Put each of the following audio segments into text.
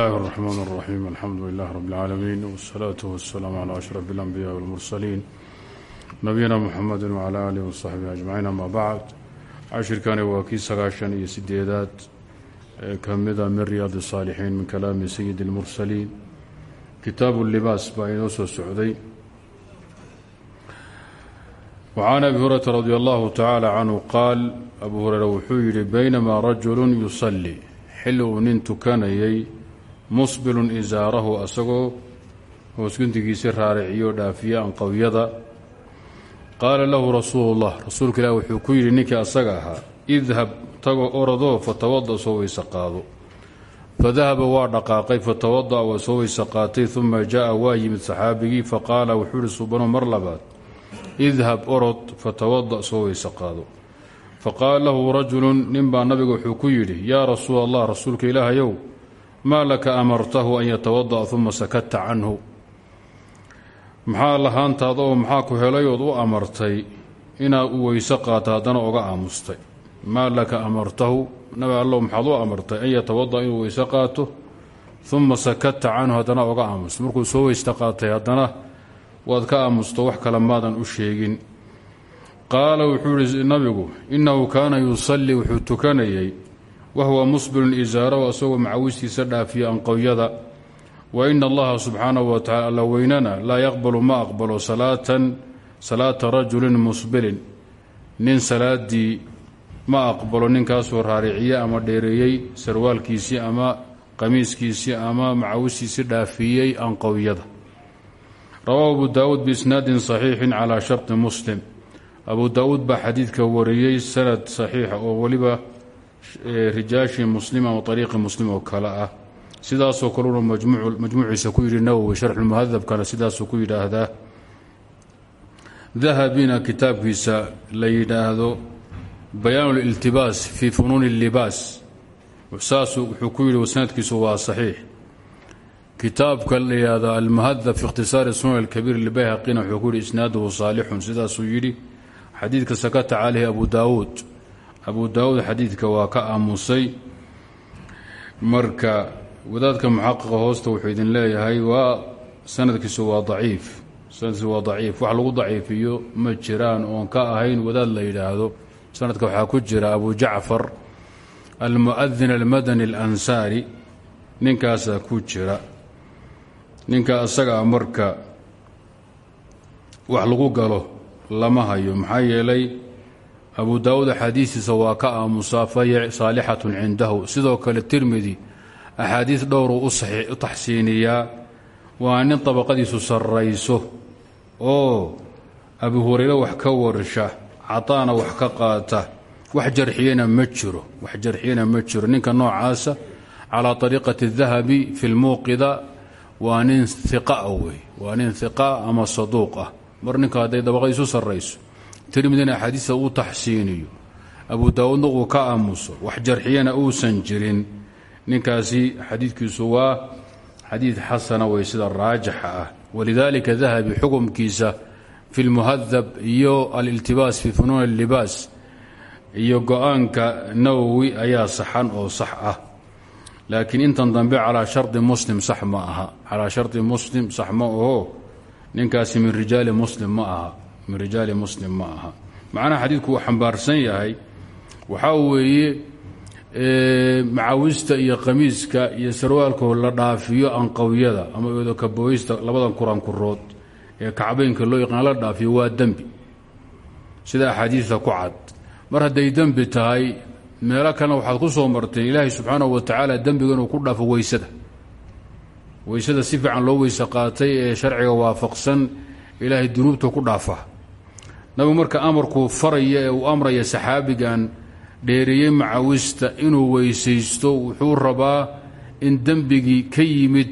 الله الرحمن الرحيم الحمد لله رب العالمين والصلاة والسلام على أشرف الأنبياء والمرسلين نبينا محمد وعلى آله وصحبه أجمعين أما بعد cashirkani waa kii sagaashan iyo sideedaad ee ka mida min riyaad الصاalixiin min kalaami sayidi الmursaliin kitaabu libaas baa inoo soo socday وcan abi hurayrata radi allahu tacaala canhu qaal abu hureyre wuxuu yihi baynamaa rajulu yusalli xilli uu nin tukanayay musbilun isaarahu asagoo hoosguntigiisii raariciyo dhaafiya anqowyada qaala lahu rasuulu llah rasuulka ilaah wuxuu ku yidhi ninkii asaga ahaa idhab tagoo orodoo fatawada soo weyse qaado. Fadahaba waa dhaqaaqay fatawada'a waa soo weyse qaatay uma jaa waa yimid saxaabigii faqaala wuxuu ihi subano mar labaad idhab orod fatawada soo weyse qaado. Faqaala lahu rajulun ninbaa nabiga wuxuu ku yidhi yaa rasuula allah rasuulka ilaahayow maa laka amartahu an yatawada'a uma sakata canhu. Maxaa lahaantaada oo maxaa ku helay ood u amartay inaad u weyse qaato haddana oga aamustay? Maa laka amartahu nabi allow maxaad u amartay an yatawada'a inuu weyse qaato uma sakata canhu haddana oga aamustay. Markuu soo weysta qaatay haddana waad ka aamusto wax kale maadan u sheegin. Qaala wuxuu nabigu innahu kaana yusallii wuxuu tukanayay wahuwa musbilun isaarahu asagoo macawistiisa dhaafiya anqowyada wa ina allaha subxaanahu wa tacala alla weynana laa yaqbalu ma aqbalo salaatan salaata rajulin musbilin nin salaadii ma aqbalo ninkaasoo raariciye ama dheereeyey sarwaalkiisii ama qamiiskiisii ama macawistiisii dhaafiyey anqowyada rawaahu abu daawuud biisnaadin saxiixin calaa sharti muslim abu daawuud baa xadiidka wariyey sanad saxiixa oo weliba rijaashii muslim ama ariiqi muslim oo kale ah. Sidaasoo kaluna majmuuciisa ku yidhi nawowi sharxulmuhadabkana sidaasuu ku yidhaahdaa. Dahabina kitaabkiisa la yidhaahdo bayaan liltibaas fii funuuni اlibaas saasuu wuxuu ku yidhi sanadkiisu waa saxiix. Kitaabka la yidhaahdo almuhadab fi ikhtisaari sunan alkabiir libayhaqina wuxuu ku yidhi isnaaduhu saalixun. Sidaasuu yidhi xadiidka sakata caleyhi abu daawuud abu daawuud xadiidka waa ka aamusay. Marka wadaadka muxaqiqa hoosta wuxuu idin leeyahay waa sanadkiisu waa daciif. Sanadkiisu waa daciif. Wax lagu daciifiyo ma jiraan oon ka ahayn wadaad la yidhaahdo. Sanadka waxaa ku jira abu jacfar almu'adin almadani alansaari. Ninkaasaa ku jira. Ninka asagaa marka wax lagu galo lama hayo. Maxaa yeelay abu daawuud axaadiistiisa waa ka aamusaa fahiya saalixatun cindahu. Sidoo kale tirmidi axaadiis dhowruu u taxsiiniyaa. Waa nin dabaqadiisu sarrayso oo abu hurayre wax ka warsha cataana wax ka qaata. Wax jarxiyana ma jiro wax jarxiyana ma jiro. Ninka noocaasa calaa ariiqati dahabi fi lmuuqida waa nin iqaa wey waa nin iqa ama saduuq ah. Mar ninka hadday dabaqadiisu sarrayso tirmidina axaadiista uu taxsiiniyo. Abu daawuudna uu ka aamuso wax jarxiyana uusan jirin. Ninkaasi xadiidkiisu waa xadiid xasana wey sida raajixa ah. Walidaalika dahabi xukumkiisa fi lmuhadab iyo aliltibaas fi funuun allibaas iyo go'aanka nawowi ayaa saxan oo sax ah. Laakiin intan dambe calaa shardi muslim sax ma aha. Calaa shardi muslim sax ma aho ninkaasi min rijaali muslim ma aha min rijaali muslim ma aha. Macnaha xadiidku uu xambaarsan yahay. Waxaa weeye macawista iyo qamiiska iyo sarwaalkoo la dhaafiyo anqowyada ama eedokabooysta labadan kurankurood ee kacbeynka loo yaqaan la dhaafiyo waa dembi. Sida axaadiista ku cad. Mar hadday dembi tahay meelo kalena waxaad ku soo marteen ilaahay subxaanahu wa tacaala dembiga inuu ku dhaafo weysada weysada si fiican loo weyse qaatay ee sharciga waafaqsan ilaahay dunuubta ku dhaafa nabigu marka amarkuu faraya ee uu amraya saxaabigan dheereeyey macawista inuu weysaysto wuxuu rabaa in dembigii ka yimid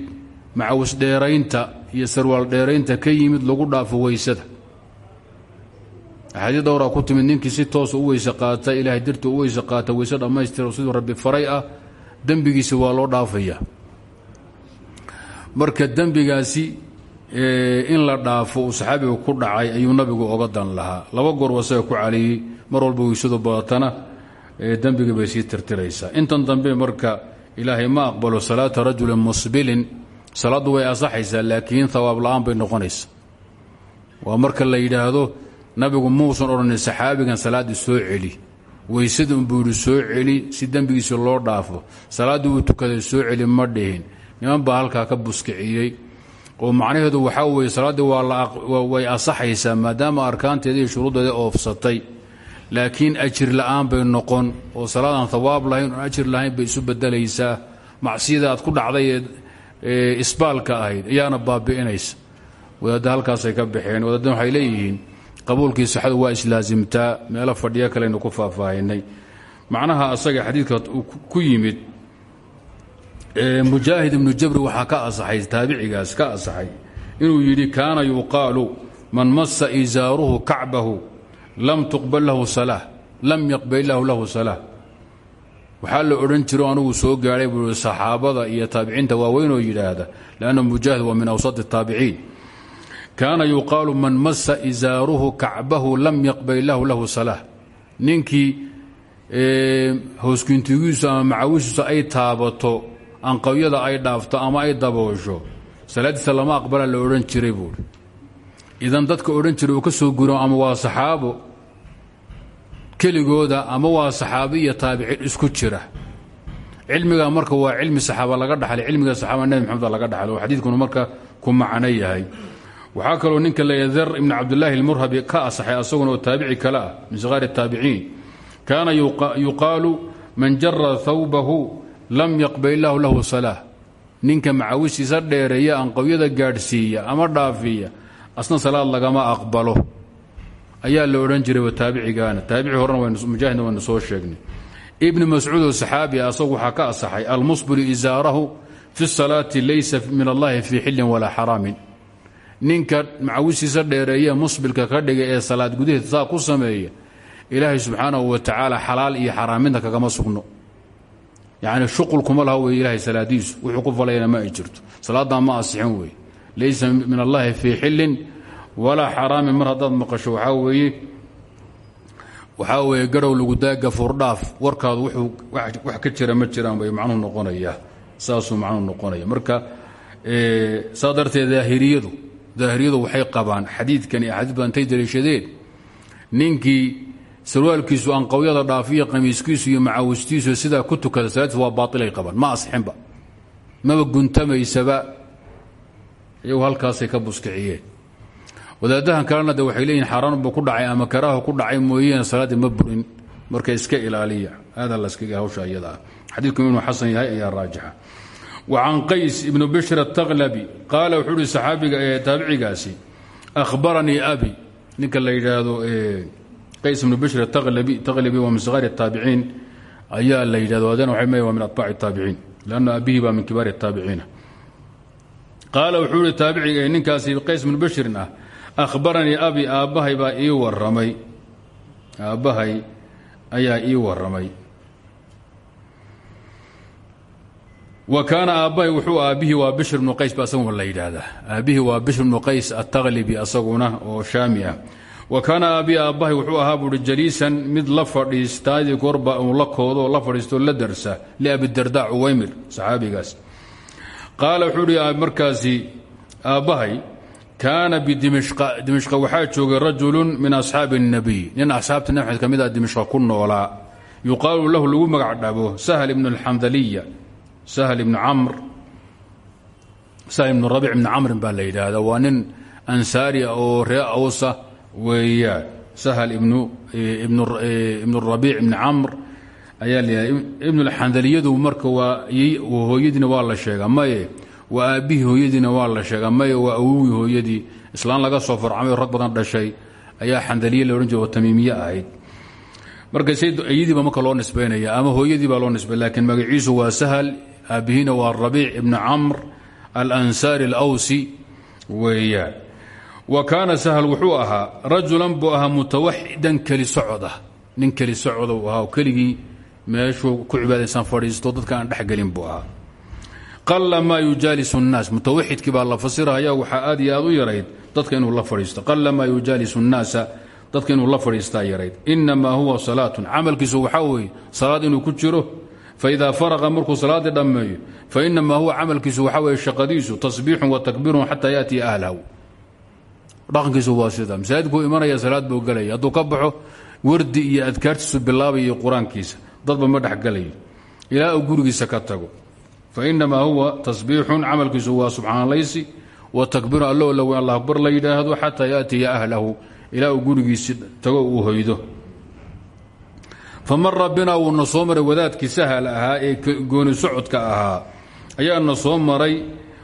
macawis dheeraynta iyo sarwaal dheeraynta ka yimid lagu dhaafo weysada. Axaadiis dhowraa ku timid ninkii si toosa u weyse qaata ilaahay dirta u weyse qaata weyse dhammaystira siduu rabbi faray ah dembigiisi waa loo dhaafaya. Marka dembigaasi in la dhaafo uu ku dhacay ayuu nabigu oga dan lahaa. Laba goor wasaga ku caliyey mar walba weysadu badatana dembigii bay sii tirtiraysaa intan dambe marka ilaahay ma aqbalo salaata rajulin musbilin salaaddu way asaxaysaa laakiin hawaab la'aan bay noqonaysa waa marka la yidhaahdo nabigu muusan odhanin saxaabigan salaaddii soo celi. Weysada unbuu yidhi soo celi si dembigiisi loo dhaafo. Salaaddii uu soo celi ma dhihin. Niman baa halkaa ka buskiciyey oo macnaheedu waxaa weeye salaaddii way asaxaysaa maadaama arkaanteeda iyo shuruuddeeda oofsatay. Laakiin ajir la'aan bay noqon oo salaadaan hawaab lahayn oon ajir lahayn bay isu bedelaysaa macsiyada aad ku dhacday ee isbaalka ahayd ayaana baabi'inaysa. Wadaadda halkaasay ka baxeen wadaaddan waxay leeyihiin qabuulkii saxadu waa islaasimtaa meelo fadhiyo kaleynu ku faahfaahinay. Macnaha asaga xadiidka ku yimid mujaahid ibnu jabri waxaa ka asaxay taabicigaas ka asaxay inuu yidhi kaana yuqaalu man masa isaaruhu kacbahu lam tuqbal lahu salaa lam yaqbal lahu lahu salaa waxaa la odhan jiro anugu soo gaadhay buu saxaabada iyo taabiciinta waaweynoo yidhaahda lanna mujaahid waa min awsat الtaabiciin kaana yuqaalu man masa isaaruhu kacbahu lam yaqbal lahu lahu salaa ninkii hooskintigiisu ama ay taabato anqawyada ay dhaafto ama ay daboosho. Salaadiisa lama aqbala la odhan jiray buui idan dadka odhan jiray uu ka soo guro ama waa saxaabo keligooda ama waa saxaabi iyo taabiciin isku jira. Cilmiga marka waa cilmi saxaaba laga dhaxlay. Cilmiga saxaaba nebi maxamed laga dhaxlay. Oo xadiidkunu marka ku macno yahay. Waxaa kaloo ninka leeya der ibn cabdillaahi almurhabi ka asaxay asaguna taabici kale ah min siqaari الtaabiciin kaana yuqaalu man jara hawbahu lam yaqbal illaahu lahu salaa ninka macawishiisa dheereeya anqawyada gaadhsiiya ama dhaafiya asna salaad lagama aqbalo. Ayaa la odhan jiray taabicigaana. Taabici horena mujaahidna waynu soo sheegnay. Ibni mascuud oo saxaabi asagu waxaa ka asaxay almusbilu isaarahu fi salaati laysa min allahi fii xillin walaa xaraamin. Ninka macawishiisa dheereeya musbilka ka dhiga ee salaad gudaheed saa ku sameeya ilaahay subxaanahu wa tacaala xalaal iyo xaraaminta kagama sugno yacni shuqul kuma laha wey ilaahay salaadiisu wuxuu ku falayana ma ay jirto. Salaaddaa ma asixin wey laysa min allahi fii xillin walaa xaraamin mar haddaad maqasho waxaa weeye waxaa weeye garhow lagu daaga fuurdhaaf warkaadu wuxuu wax ka jira ma jiraan bay macnuhu noqonaya. Saasuu macnuhu noqonaya. Marka saa darteed daahiriyadu daahiriyadu waxay qabaan xadiidkan iyo axaadiis badan intay daliishadeen sarwaalkiisu anqawyada dhaafiya qamiiskiisu iyo macaawistiisu sidaa ku tukada salaadtiis waa baailay qabaan. Ma asixinba. Maba guntamaysaba. Iyagu halkaasay ka buskiciyeen. Wadaadahan kalena de waxay leeyihiin xaaraanba ku dhacay ama karaahu ku dhacay mooyeen salaaddii ma burin. Marka iska ilaaliya. Aadaa laskaga hawsha iyada. Ah xadiidku inuu xasan yahay ayaa raajixa. Wa can qays ibnu bishr ataqlabi qaala wuxuu uhi saxaabiga ee taabicigaasi ahbaranii abi. Ninka la yidhaahdo qays ibnu bishr taqlabi waa min sigaari الtaabiciin ayaa la yidhahdo adana waxay maya waa min atbaaci الtaabiciin lanna abihi baa min kibaari الtaabiciina qaala wuxuu ihi taabiciga ee ninkaasi qays ibnu bishrin ah ahbaranii abi aabbahay baa ii waramay aabbahay ayaa ii waramay wa kaana aabbahay wuxuu aabbihii waa bishr bnu qays ba asaguna la yidhaahdaa aabbihii waa bishr bnu qays ataqlibi asaguna oo shaami ah wa kaana aabii aabbahay wuxuu ahaa buuhi jaliisan mid la fadhiistaadii gorba uu la koodo la fadhiistooo la darsa liabidardaa cuwaymir saxaabigaas. Qaala wuxuu ihi markaasi aabbahay kaana bidimishqa dimishqa waxaa joogay rajulun min asxaabi اnnabiy nin asxaabta nabi mxamed ka ah ku noolaa. Yuqaalu lahu lagu magac dhabo sahl ibnu alxandaliya sahl ibnu camr sahl ibnu rabic ibnu camrin baa la yidhaahdaa waa nin ansaari ah oo weeyaan sahl ibnu rabiic ibn camr ayaa la ibn اlxandaliyadu marka hooyadiina waa la sheegaa maye waa aabbihii hooyadiina waa la sheegaa maye waa awowii hooyadii islaan laga soo farcamay rag badan dhashay ayaa xandaliye la odhan jira oo tamiimiye ahayd. Marka ayadiiba marka loo nisbaynaya ama hooyadii baa loo nisbay laakiin magaciisu waa sahal aabbihiina waa rabiic ibnu camr alansaari alawsi weeyaan wa kaana sahal wuxuu ahaa rajulan buu ahaa mutawaxidan keli socoda nin keli socoda uu ahaa oo keligii meeshuu ku cibaadaysan fadhiisto dadka aan dhexgelin buu ahaa qala maa yujaalisu الnaas mutawaxidkii baa la fasiraya waxaa aad iyo aad u yarayd dadka inuu la fadhiisto qala maa yujaalisu الnaasa dadka inuu la fadhiistaa yarayd inamaa huwa salaatun camalkiisu waxaa weeye salaad inuu ku jiro faidaa faraqa markuu salaaddii dhammeeyo fainamaa huwa camalkiisu waxaa weye shaqadiisu tasbiixun wa takbiirun xataa yaatiya ahlahu dhaqankiisu waa sida. Masaajidkuu imanaya salaad buu gelaya hadduu ka baxo wardi iyo adkaartiisu bilaabayo qur'aankiisa. Dadba ma dhexgelayo ilaa uu gurigiisa ka tago. Fainamaa huwa tasbiixun camalkiisu waa subxaanlaysi wa takbiiru allo la weyn allah akbar la yidhaahdo xataa yaatiya ahlahu. Ilaa uu gurigiisi tago uu hoydo. Famara binaa wuuna soo maray wadaadkii sahal ahaa ee gooni socodka ahaa. Ayaana soo maray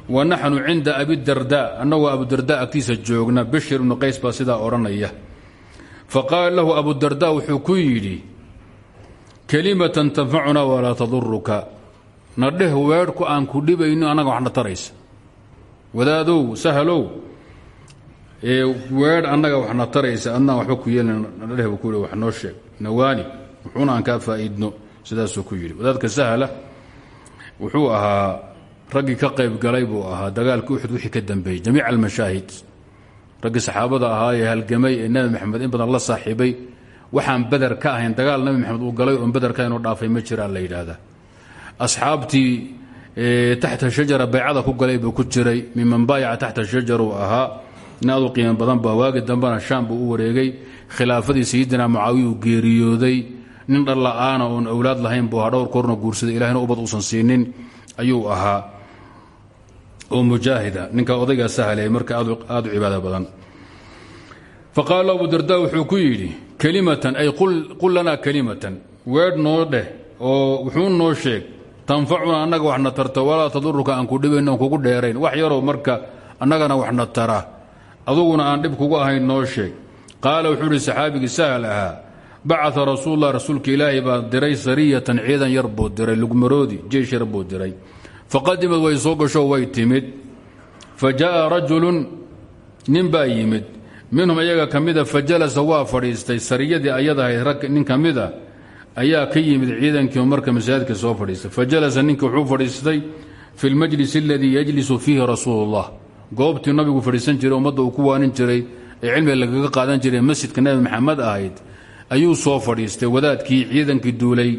wa naxnu cinda abidarda annagoo abudarda agtiisa joogna bishir ibnu qays baa sidaa odhanaya. Faqaala lahu abudarda wuxuu ku yidhi kelimatan tanfacuna walaa taduruka na dheh weedhku aan ku dhibayno annaga waxna taraysa. Wadaadow sahalow ee weedh annaga waxna taraysa adnaan waxba ku yeelin nadheh buu ku wax noo sheeg. Nawaani wuxuuna aan kaa faa'iidno sidaasuu ku yidhi. Wadaadka sahla wuxuu ahaa raggii ka qayb galay buu ahaa. Dagaalkii uxud wixii ka dambeeyey jamiica almashaahid. Raggii saxaabada ahaa ee halgamay ee nebi maxamed in badan la saaxiibay waxaan beder ka ahayn. Dagaal nabi maxamed uu galay oon beder ka inuu dhaafay ma jiraan la yidhaahdaa. Asxaabtii taxta shajara baycada ku galay buu ku jiray. Miman baayaca taxta shajar uu ahaa qiimo badan ba waagi dambena shaam buu wareegay. Khilaafadii sayidina mucaawiya uu geeriyooday. Nin dhalla'aana oon awlaad lahayn buu ahaa. Korna guursaday. Ilahina ubad uusan siinin ayuu ahaa oo mujaahida ninka odaygaa sahlay marka aad u cibaado badan. Faqaala abu darda wuxuu ku yidhi kelimatan ay qul lanaa kelimatan weedh noo dheh oo wuxuu noo sheeg tanfacuna annaga waxna tarta walaa taduruka aan ku dhibayno aan kugu dheerayn. Wax yaroo marka annagana waxna tara. Aduguna aan dhib kugu ahayn noo sheeg. Qaala wuxuu ihi saxaabigii sahal ahaa. Bacaa rasuullah rasuulka ilaahay baa diray sariyatan ciidan yar buu diray lugmaroodi jeish yar buu diray faqadimad way soo gasho way timid. Fa jaءa rajulun nin baa yimid. Minhum iyaga ka mida fa jalasa waa fadhiistay. Sariyadii ayadahayd nin ka mida ayaa ka yimid ciidankii marka masaajidka soo fadhiistay. Fa jalasa ninka wuxuu fadhiistay fi lmajlis aladii yajlisu fiihi rasuulu اllah goobtii nabigu fadhiisan jiray ummadda uu ku waanin jiray ee cilmiga lagaga qaadan jiray masjidka nebi maxamed ahayd ayuu soo fadhiistay. Wadaadkii ciidankii duulay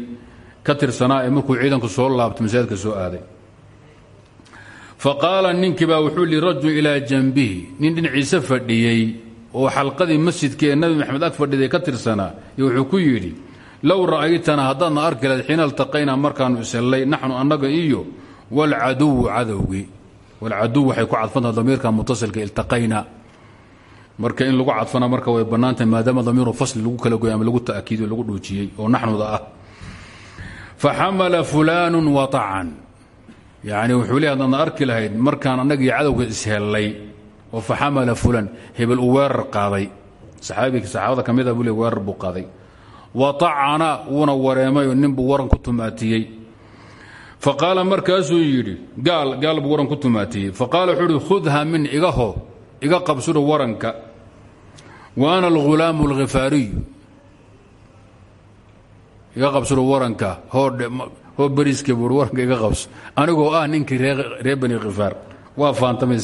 ka tirsanaa ee markuu ciidanku soo laabtay masaajidka soo aaday fa qaala ninkiibaa wuxuu li rajul ilaa janbihi. Nin dhinaciisa fadhiyey oo xalqadii masjidka ee nabi maxamed ag fadhiday ka tirsanaa iyo wuxuu ku yidhi low ra'aytana haddaadna arki lahayd xiina altaqaynaa markaannu ishellay naxnu annaga iyo walcaduwu cadowgii walcaduw waxay ku cadfantaha damiirka mutasilka iltaqayna. Marka in lagu cadfana marka way bannaantahay maadaama damiiru fasli lagu kala goy ama lagu ta'kiido lagu yacni wuxuu leey haddaadna arki lahayd markaan annagii cadowga ishellay oo fa xamala fulan hebel uu weerar qaaday. Saxaabada ka mid a buu le weerar buu qaaday. Watacana wuuna wareemay oo nin buu waran ku tumaatiyey. Fa qaala markaasuu yidhi gaal gaal waran ku tumaatiyey. Fa qaala khudha min igaho iga qabsudha waranka. Wa ana alghulaamu alkhifaariyu iga qabsudha waranka hoo beriiska buui waranka iga qabso. Anigoo ah ninkii reer bani khifaar waa faantamay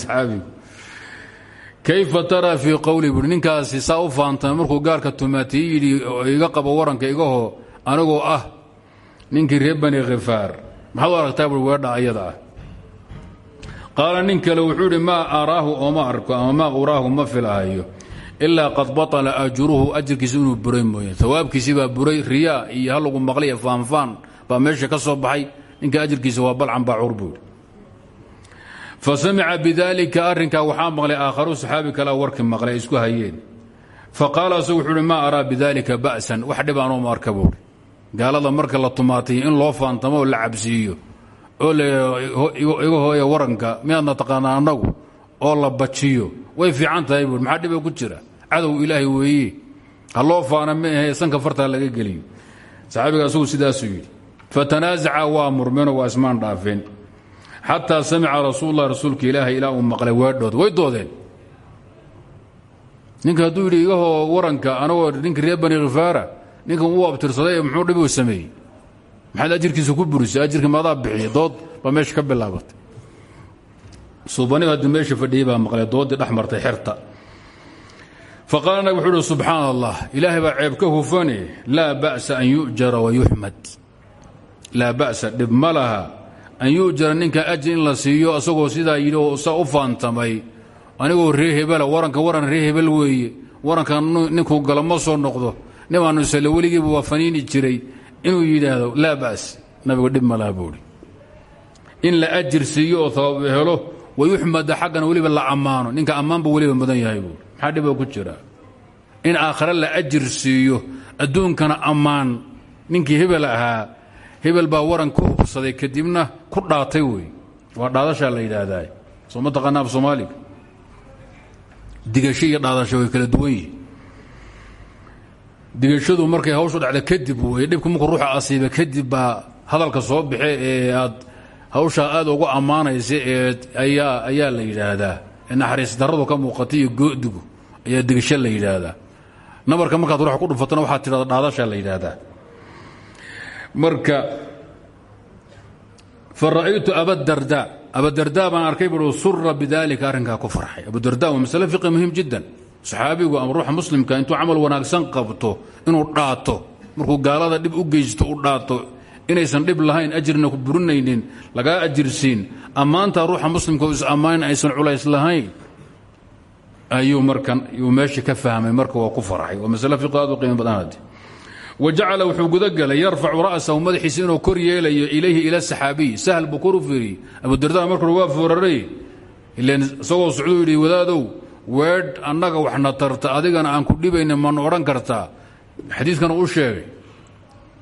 kayfa taraa fii qowli buui ninkaasi saa markuu gaalka tumaatiyey yidhi iga qabo waranka igahoo anigoo ah ninkii reer bani khifaar maxaad u aragtaa bui weedha ayada ah. Wuxuu idhi maa araahu ooma arko ama maa uraahu ma filahayo ilaa qad baطala ajruhu ajirkiisa inuu buray mooye. Awaabkiisii baa buray riyaa iyo halagu maqlay faanfaan baa meesha ka soo baxay ninka ajirkiisa waa balcan baacuur buu fa samica bidaalika arrinkaa waxaa maqlay aakharu saxaabi kalea warkii maqlay ay isku hayeen. Fa qaala asagu wuxuu uhi maa ba'san? Wax dhib aan ooma arka marka la tumaatay in loo faantamo oo la cabsiiyo oo iga hooya waranka miyaadna taqaanaa annagu oo la bajiyo way fiican tahay maxaa dhiba ku jira? Cadow ilaahay weeye. Ha faana ma sanka fartaa laga geliyo. Saxaabiga asagu sidaasuu yidhi fatanaasaca waa murmeenoo waa ismaan dhaafeen. Xataa samica rasuullah rasuulka ilaahay ilaa uu maqlay weedhood way doodeen. Ninka hadduu yidhi waranka anagoo ninkii reer bani khifaara ninkan abtirsaday muxuu dhibu sameeyey? Maxaad ajirkiisa ku burisay? Ajirka maadaa bixiya dood baa meesha ka bilaabatay. Suubaniga haddii meesha fadhiyey baa maqlay dooddii dhex martay xerta. Wuxuu uhi subxaana allah ceeb ka hufane laa ba'sa an yu'jara wa yuxmad laa ba'sa dhib ma laha. An yu'jara ninka ajri in la siiyo isagoo sidaa yidhi saa u faantamay. Anigoo ree hebela waranka waran ree hebel weeye. Waranka ninkuu galo soo noqdo. Nimaanu isale weligiiba waa faniini jiray. Inuu yidhaahdo laa ba's nabigu dhib ma laha in la ajir siiyo oo habaab helo wayuxmada xaggana weliba la ammaano. Ninka ammaanba weliba mudan yahay buui maxaa dhiboo ku jira? In aakhare la ajir siiyo adduunkana ammaan. Ninkii hebel ahaa hebel baa waran ku hubsaday kadibna ku dhaatay wey waa dhaadashaa la yidhaahdaa. Soo ma taqaana af dhaadasho way kala duwan yihiin digashadu markay hawshu dhacda kadib wey dhibku markuu ruuxa asiiba kadib baa hadalka soo baxe ee aad hawshaa aad ugu ammaanaysa ayaa ayaa la yidhaahdaa. Naxariis daradu ka muuqata iyo go'digu ayaa digasho la yidhaahdaa. Nabarka markaad ruux ku dhufatana waxaad tidhahda dhaadashaa la yidhaahdaa marka fa ra'aytu abadarda abadarda baan arkay buu sura bidalika arrinkaa ku farxay. Abudarda waa masale fiqi muhiim jiddan. Saxaabigu ama ruuxa muslimka intuu camal wanaagsan qabto inuu dhaato markuu gaalada dhib u geysto u dhaato inaysan dhib lahayn ajirna ku burinaynin lagaa ajirsiin ammaantaa ruuxa muslimka oo is-ammaan aysan culays lahayn. Ayuu markan yuu meeshii ka fahmay marka waa ku farxay waa masale fiqi aad u qiimo badan haddi wajacala wuxuu gudagelay yarfacu ra'sahu madaxiisa inuu kor yeelayo ilayhi ila saxaabiy sahal buu kor u fiiriyey abudarda markore waa fooraray ilan isagoo socduu yidhi wadaadow weedh annaga waxna tarta adigana aan ku dhibayna mana odhan kartaa. Xadiidkana u sheegay.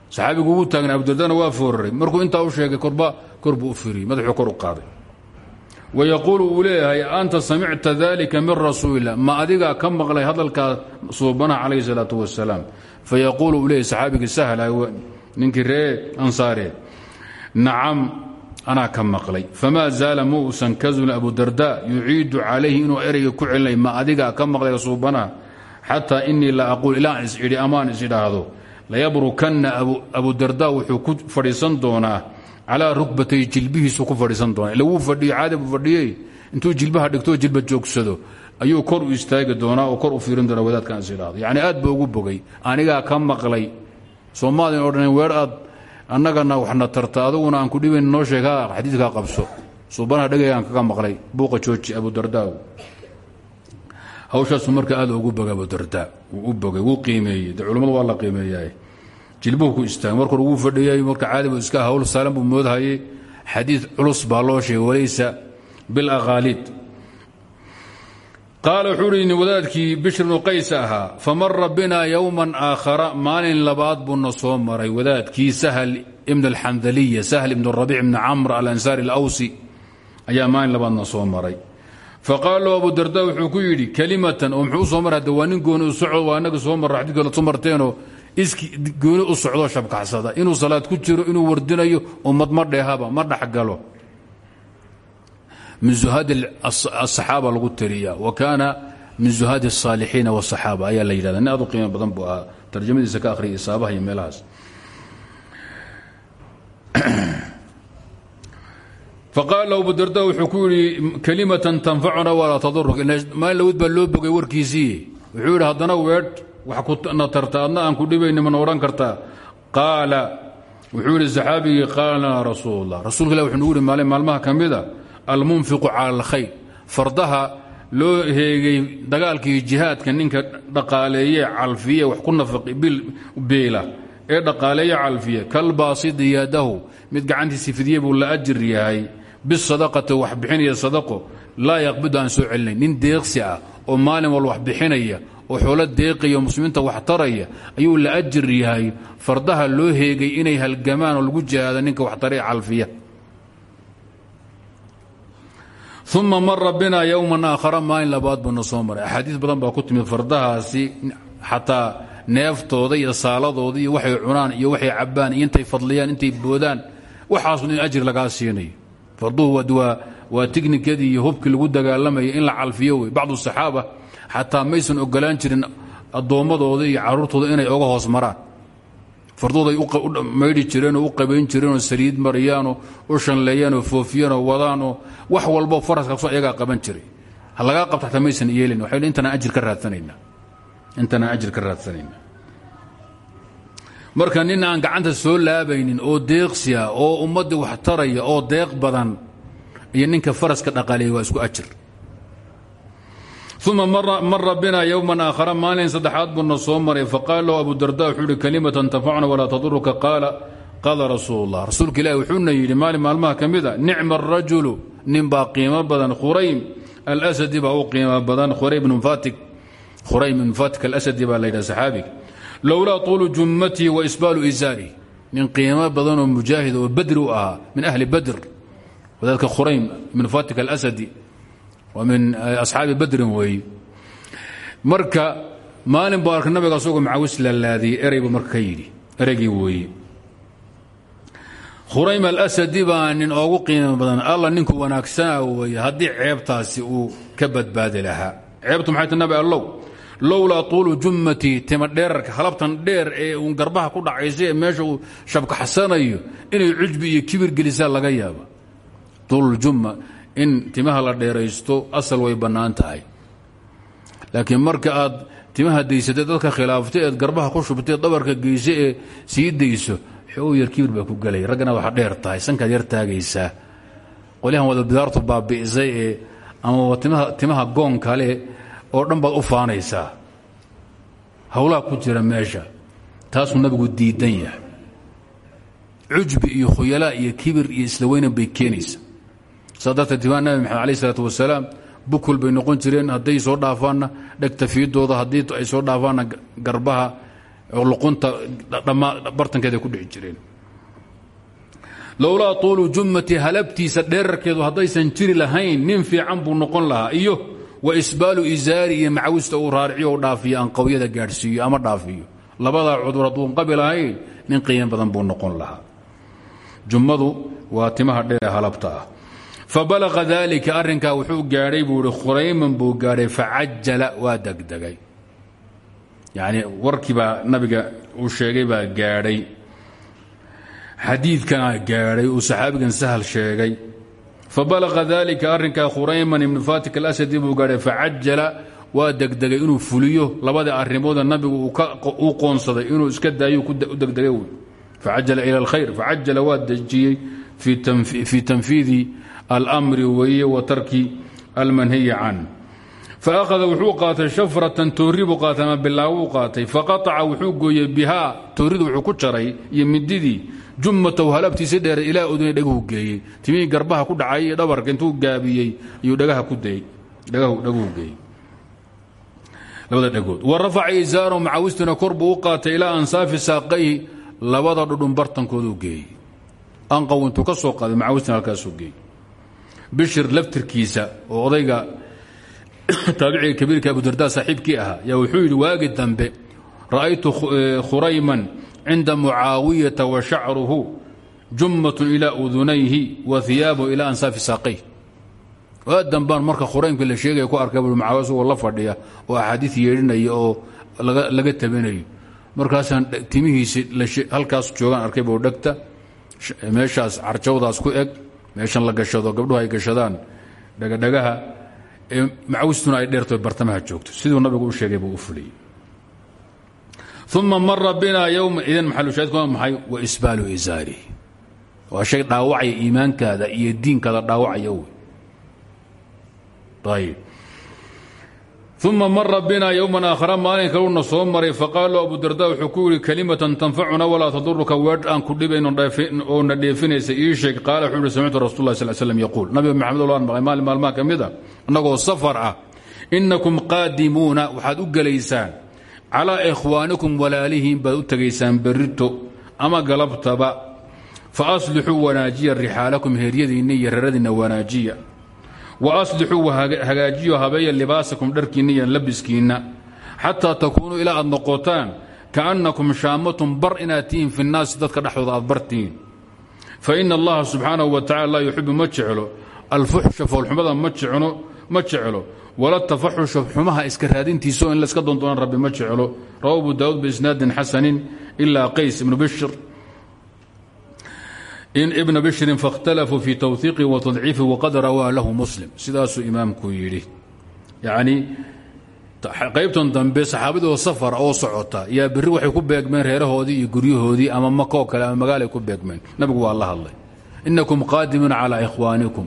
Saxaabigu ugu taagna abudardana waa fooraray markuu intaa u sheegay korba kor buu u fiiriyey madaxuu kor u qaaday. Wayaquulu uu leeyahay anta samicta dalika min rasuulilah ma adigaa ka maqlay hadalkaa suubanaha calayhi salaatu wasalaam fayaquulu uu leeyahy saxaabigii sahla ninkii ree ansaareed nacam anaa ka maqlay famaa zaala ma uusan ka zulin abudarda yuciidu calayhi inuu ereyga ku celinay ma adigaa ka maqlay suubanaha xataa inii la aquul ilaan is idhi amaan is idhaahdo layabrukanna abudarda wuxuu ku fadhiisan doonaa calaa rukbatay jilbihiisu ku fadhiisan doonaa ila wuu fadhiyo caada buu fadhiyey intuu jilbaha dhigtoo jilba joogsado ayuu kor u istaagi doonaa oo kor u fiirin doonaa wadaadkan is idhaahdo yacni aad ba bogay. Anigaa ka maqlay. Soomaalin odhan weer aad annagana waxna tarta aduguna aan ku dhibayn noo sheega xadiidkaa qabso. Suubanaha dhegayaan kaga maqlay buuqa jooji abudardaa hawshaasu marka aad ugu boga abudarda wuu u bogay wuu qiimeeyey. De waa la qiimeeyaa jilbuhu ku istaagay. Marka fadhiyay marka caadi iska hawl saalan buu moodhayay xadiid culus baa loo sheegay walaysa bilaqaaliid qaala wuxuu uhi wadaadkii bishr bnu qays ahaa famara bina yowman aakhara maalin labaad buuna soo maray wadaadkii sahl ibn alxandaliya sahl ibn rabiic ibn camr alansaari alawsi ayaa maalin labaadna soo maray. Faqaala abu darda wuxuu ku yidhi kelimatan oo muxuu u soo maray hadda waa nin gooni u socdo waa inaga soo marra xadiidka soo marteenoo iski gooni u socdoo inuu salaad ku jiro inuu wardinayo ummad ma dheehaba ma dhexgalo min zuhaadi asaxaaba lagu tiriya wa kaana min zuhaadi asaalixiina wasaxaaba ayaa la yidhahda nin aad u qiimo badan buu ahaa. Tarjamadiisa ka akhriya isaabaha iyo meelahaas. Faqaala abudarda wuxuu ku yidhi kelimatan tanfacuna walaa taduruk maalin lawid baa loo bogay warkiisii. Wuxuu yidhi haddana weedh wax kuna tarta adna aan ku dhibayni mana odhan kartaa qaala wuxuu yidhi saxaabigii qaalana rasuul اllah rasulka ilah wuxuu nugu yihi maalin maalmaha ka mida ah, almunfiqu cala alkhayr. Fardaha loo heegay dagaalkii jihaadka ninka dhaqaaleeye calfiye wax ku nafaqi beela ee dhaqaaleeye calfiye kalbaasidi yadahu mid gacantiisi fidye buu la ajir yahay. Bisadaqati wax bixinaya sadaqo laa yaqbidu aan soo celinayn nin deeqsi ah oo maalin wal wax bixinaya oo xoolo deeqaya oo muslimiinta wax taraya ayuu la ajir yahay. Fardaha loo heegay inay halgamaan oo lagu jihaada ninka wax taree calfiya uma mara bina yowman aakhara maalin labaad buuna soo maray axaadiis badan baa ku timid fardahaasi xataa neeftooda iyo saaladooda iyo waxay cunaan iyo waxay cabbaan iyo intay fadliyaan intay boodaan waxaasu in ajri lagaa siinayo farduhu waa tiknikadii iyo hubkii lagu dagaalamayay in la calfiyo wey bacdu saxaaba xataa maysan ogolaan jirin addoommadooda iyo caruurtooda inay oga hoos maraan fardooday maydhi jireenoo u qabayn jireenoo saliid mariyaanoo u shanleeyaanoo foofiyaanoo wadaanoo wax walbo faraskaso ayagaa qaban jiray. Ha lagaa qabta xataa maysan yeelin. Waxay intanaan ajir ka raadsanaynaa. Intanaan ajir ka raadsanaynaa. Marka nin aan gacanta soo laabaynin oo deeqsiya oo ummaddii wax taraya oo deeq badan iyo ninka faraska dhaqaaleeya waa isku ajir uma mara bina yowman aakhara maalin saddexaad buuna soo maray. Faqaala lahu abu darda wuxuu ihi kalimatan tanfacuna walaa taduruka qaala qaala rasuul اllah rasuulka ilahi wuxuuna yidhi maalin maalmaha ka mida nicma arajulu nin baa qiimo badan khuraym alasadi baa u qiimo badan khuraym bn fatik. Alasadi baa la yidhaha saxaabiga lowlaa tuulu jummatihi wa isbaalu isaarihi nin qiimo badan oo mujaahid oo badri u ahaa min ahli badr. Wadaadka khuraym ibn fatik alasadi waa min asxaabi badrin weeye marka maalin buu arka nabiga asagoo macawis laalaadiyey erey buu marka ka yidhi ereygii weeye khuraym alasadi baa nin oogu qiimo badan alla ninku wanaagsanaa weeye haddii ceebtaasi uu ka badbaadi lahaa. Ceebtu maxay ta nabi allow? Lowlaa tuulu jummatii tima halabtan dheer ee uun garbaha ku dhacaysa ee meesha uu shabkaxsanayo inay cujbi iyo kibir gelisaa laga yaaba tuululjumma in timaha la dheeraysto asal way bannaan tahay. Laakiin marka aad timaha daysatay dadka khilaaftay eed garbaha ku shubtay dabarka geysa ee sii dayso xogow yar kibir baa ku gelay raggana waxa dheer tahay sankaad yar taagaysaa. Qolyahan wada bidaartu baabi'isay ee ama timaha goon kale oo dhan baad u faanaysaa. Howlaha ku jira meesha. Taasuu nabigu diidan yahay. Cujbi iyo khuyalaa iyo kibir iyo isla weynan bay keenaysa saa darteed timaa nabi maxamed alayh isalaatu wasalaam bukul bay noqon jireen hadday soo dhaafaanna dhegta fiidooda haddii ay soo dhaafaanna garbaha luqunta bartankeeda ku dhici jireen. Lowlaa tuulu jummati halabtiisa dheerarkeedu haddaysan jiri lahayn nin fiican buu noqon lahaa. Iyo wa isbaalu isaari iyo macawista uu raariciyo u dhaafiyo aan qawyada gaadhsiiyo ama dhaafiyo. Labadaa cudur hadduun qabi nin qiimo badan buu noqon lahaa. Jummadu waa timaha dheer halabta ah fabalaqa daalika arrinkaa wuxuu gaadhay buu ihi khurayman buu gaadhay facajala waa degdegay yacni warkii baa nabiga uu sheegay baa gaadhay xadiidkana gaadhay uu saxaabigan sahal sheegay fabalaqa daalika arrinkaa khurayman ibnu fatik alasadi buu gaadhay facajala waa degdegay inuu fuliyo labadii arrimooda nabigu uu qoonsaday inuu iska daayo u degdegay facajala ila alkhayr facajala waa dejiyey fii tanfiidi almri weeye wa tarki almanhiyi can faahada wuxuu qaatay shafratan toori buu qaatay ama bilaawuu qaatay faqaaca wuxuu gooyey bihaa ku jaray iyo mididii jummatahu halabtiisi dheer ilaa uduna dhagahu geeyey timihii garbaha ku dhacay iyo dhabarka intuu gaabiyey dhagaha ku dayey dhagahu geeyey labada dhagood wa rafaca isaaro macawistuna kor buu u qaatay ilaa ansaafi saaqayhi labada dhudhun bartankooduu geeyey anqow intuu ka soo qaaday macawistina halkaasuu bishir laftirkiisa oo odayga taabiciga kabiirka abudarda saaxiibkii ahaa yaa wuxuu yidhi waagi dambe ra'aytu khurayman cinda mucaawiyata wa shacruhu jummatun ilaa udunayhi wa hiyaabuhu ilaa ansaafi saaqayh waa dambaan marka khuraymka la sheegaya ku arkay mucaawiya isagoo la fadhiya oo axaadiis yeedhinaya oo laga tabanayo markaasaan timihiisi halkaas joogaan arkay buu dhegta meeshaas carjawdaas ku eg meeshan la gashado gabdhuhu ay gashadaan dhagadhagaha ee macawistuna ay dheerto bartamaha joogto. Siduu nabigu u sheegay buu u fuliyey. Uma mara binaa yowma idan maxalushaahidku waa maxay? Wa isbaalu isaari waa shay dhaawacaya iimaankaada iyo diinkaada dhaawacaya ayib uma mara binaa yowman aakhara maalin kaluna soo maray faqaala abu darda wuxuu ku yidhi kalimatan tanfacuna walaa taduruka weedh aan ku dhibayno oo na dheefinaysa ii sheeg qaala wuxuu ihi samictu rasul lah sal slm yaquul nabiga maxamed laan maqay maalin maalmaha ka mid a annagoo safar ah inakum qaadimuuna waxaad u gelaysaan calaa ikhwaanikum walaalihiin baad u tegaysaan berrito ama galabtaba fa aslixuu wanaajiya rixaalakum heeryadiinna iyo reeradiinna wanaajiya wa aslixuu hagaajiyo habeeya libaasakum dharkiinna iyo labiskiinna. Xataa takuunuu ilaa aad noqotaan kaannakum shaamatun bar inaad tihiin fi nnaasi dadka dhexdooda aad bartihiin fa ina allaha subxaanahu wa tacala laa yuxibu ma jeclo. Alfuxsha foolxumada ma jeclo. Wala tafaxusha xumaha iska raadintiisa oo in layska doondoonaan rabbi ma jeclo. Rawa abu daawuud biisnaadin xasanin ilaa qays ibnu bishr in ibna bishrin faاkhtalafuu fi tawhiiqi wa tadciifi waqad rawaa lahu muslim. Sidaasuu imaamku yidhi yacni qaybtan dambe saxaabadoo safar oo socota yaa berri waxay ku beegmeen reerahoodii iyo guryahoodii ama makoo kale ama magaalay ku beegmeen. Nabigu waa la hadlay. Inakum qaadimuuna calaa ikhwaanikum.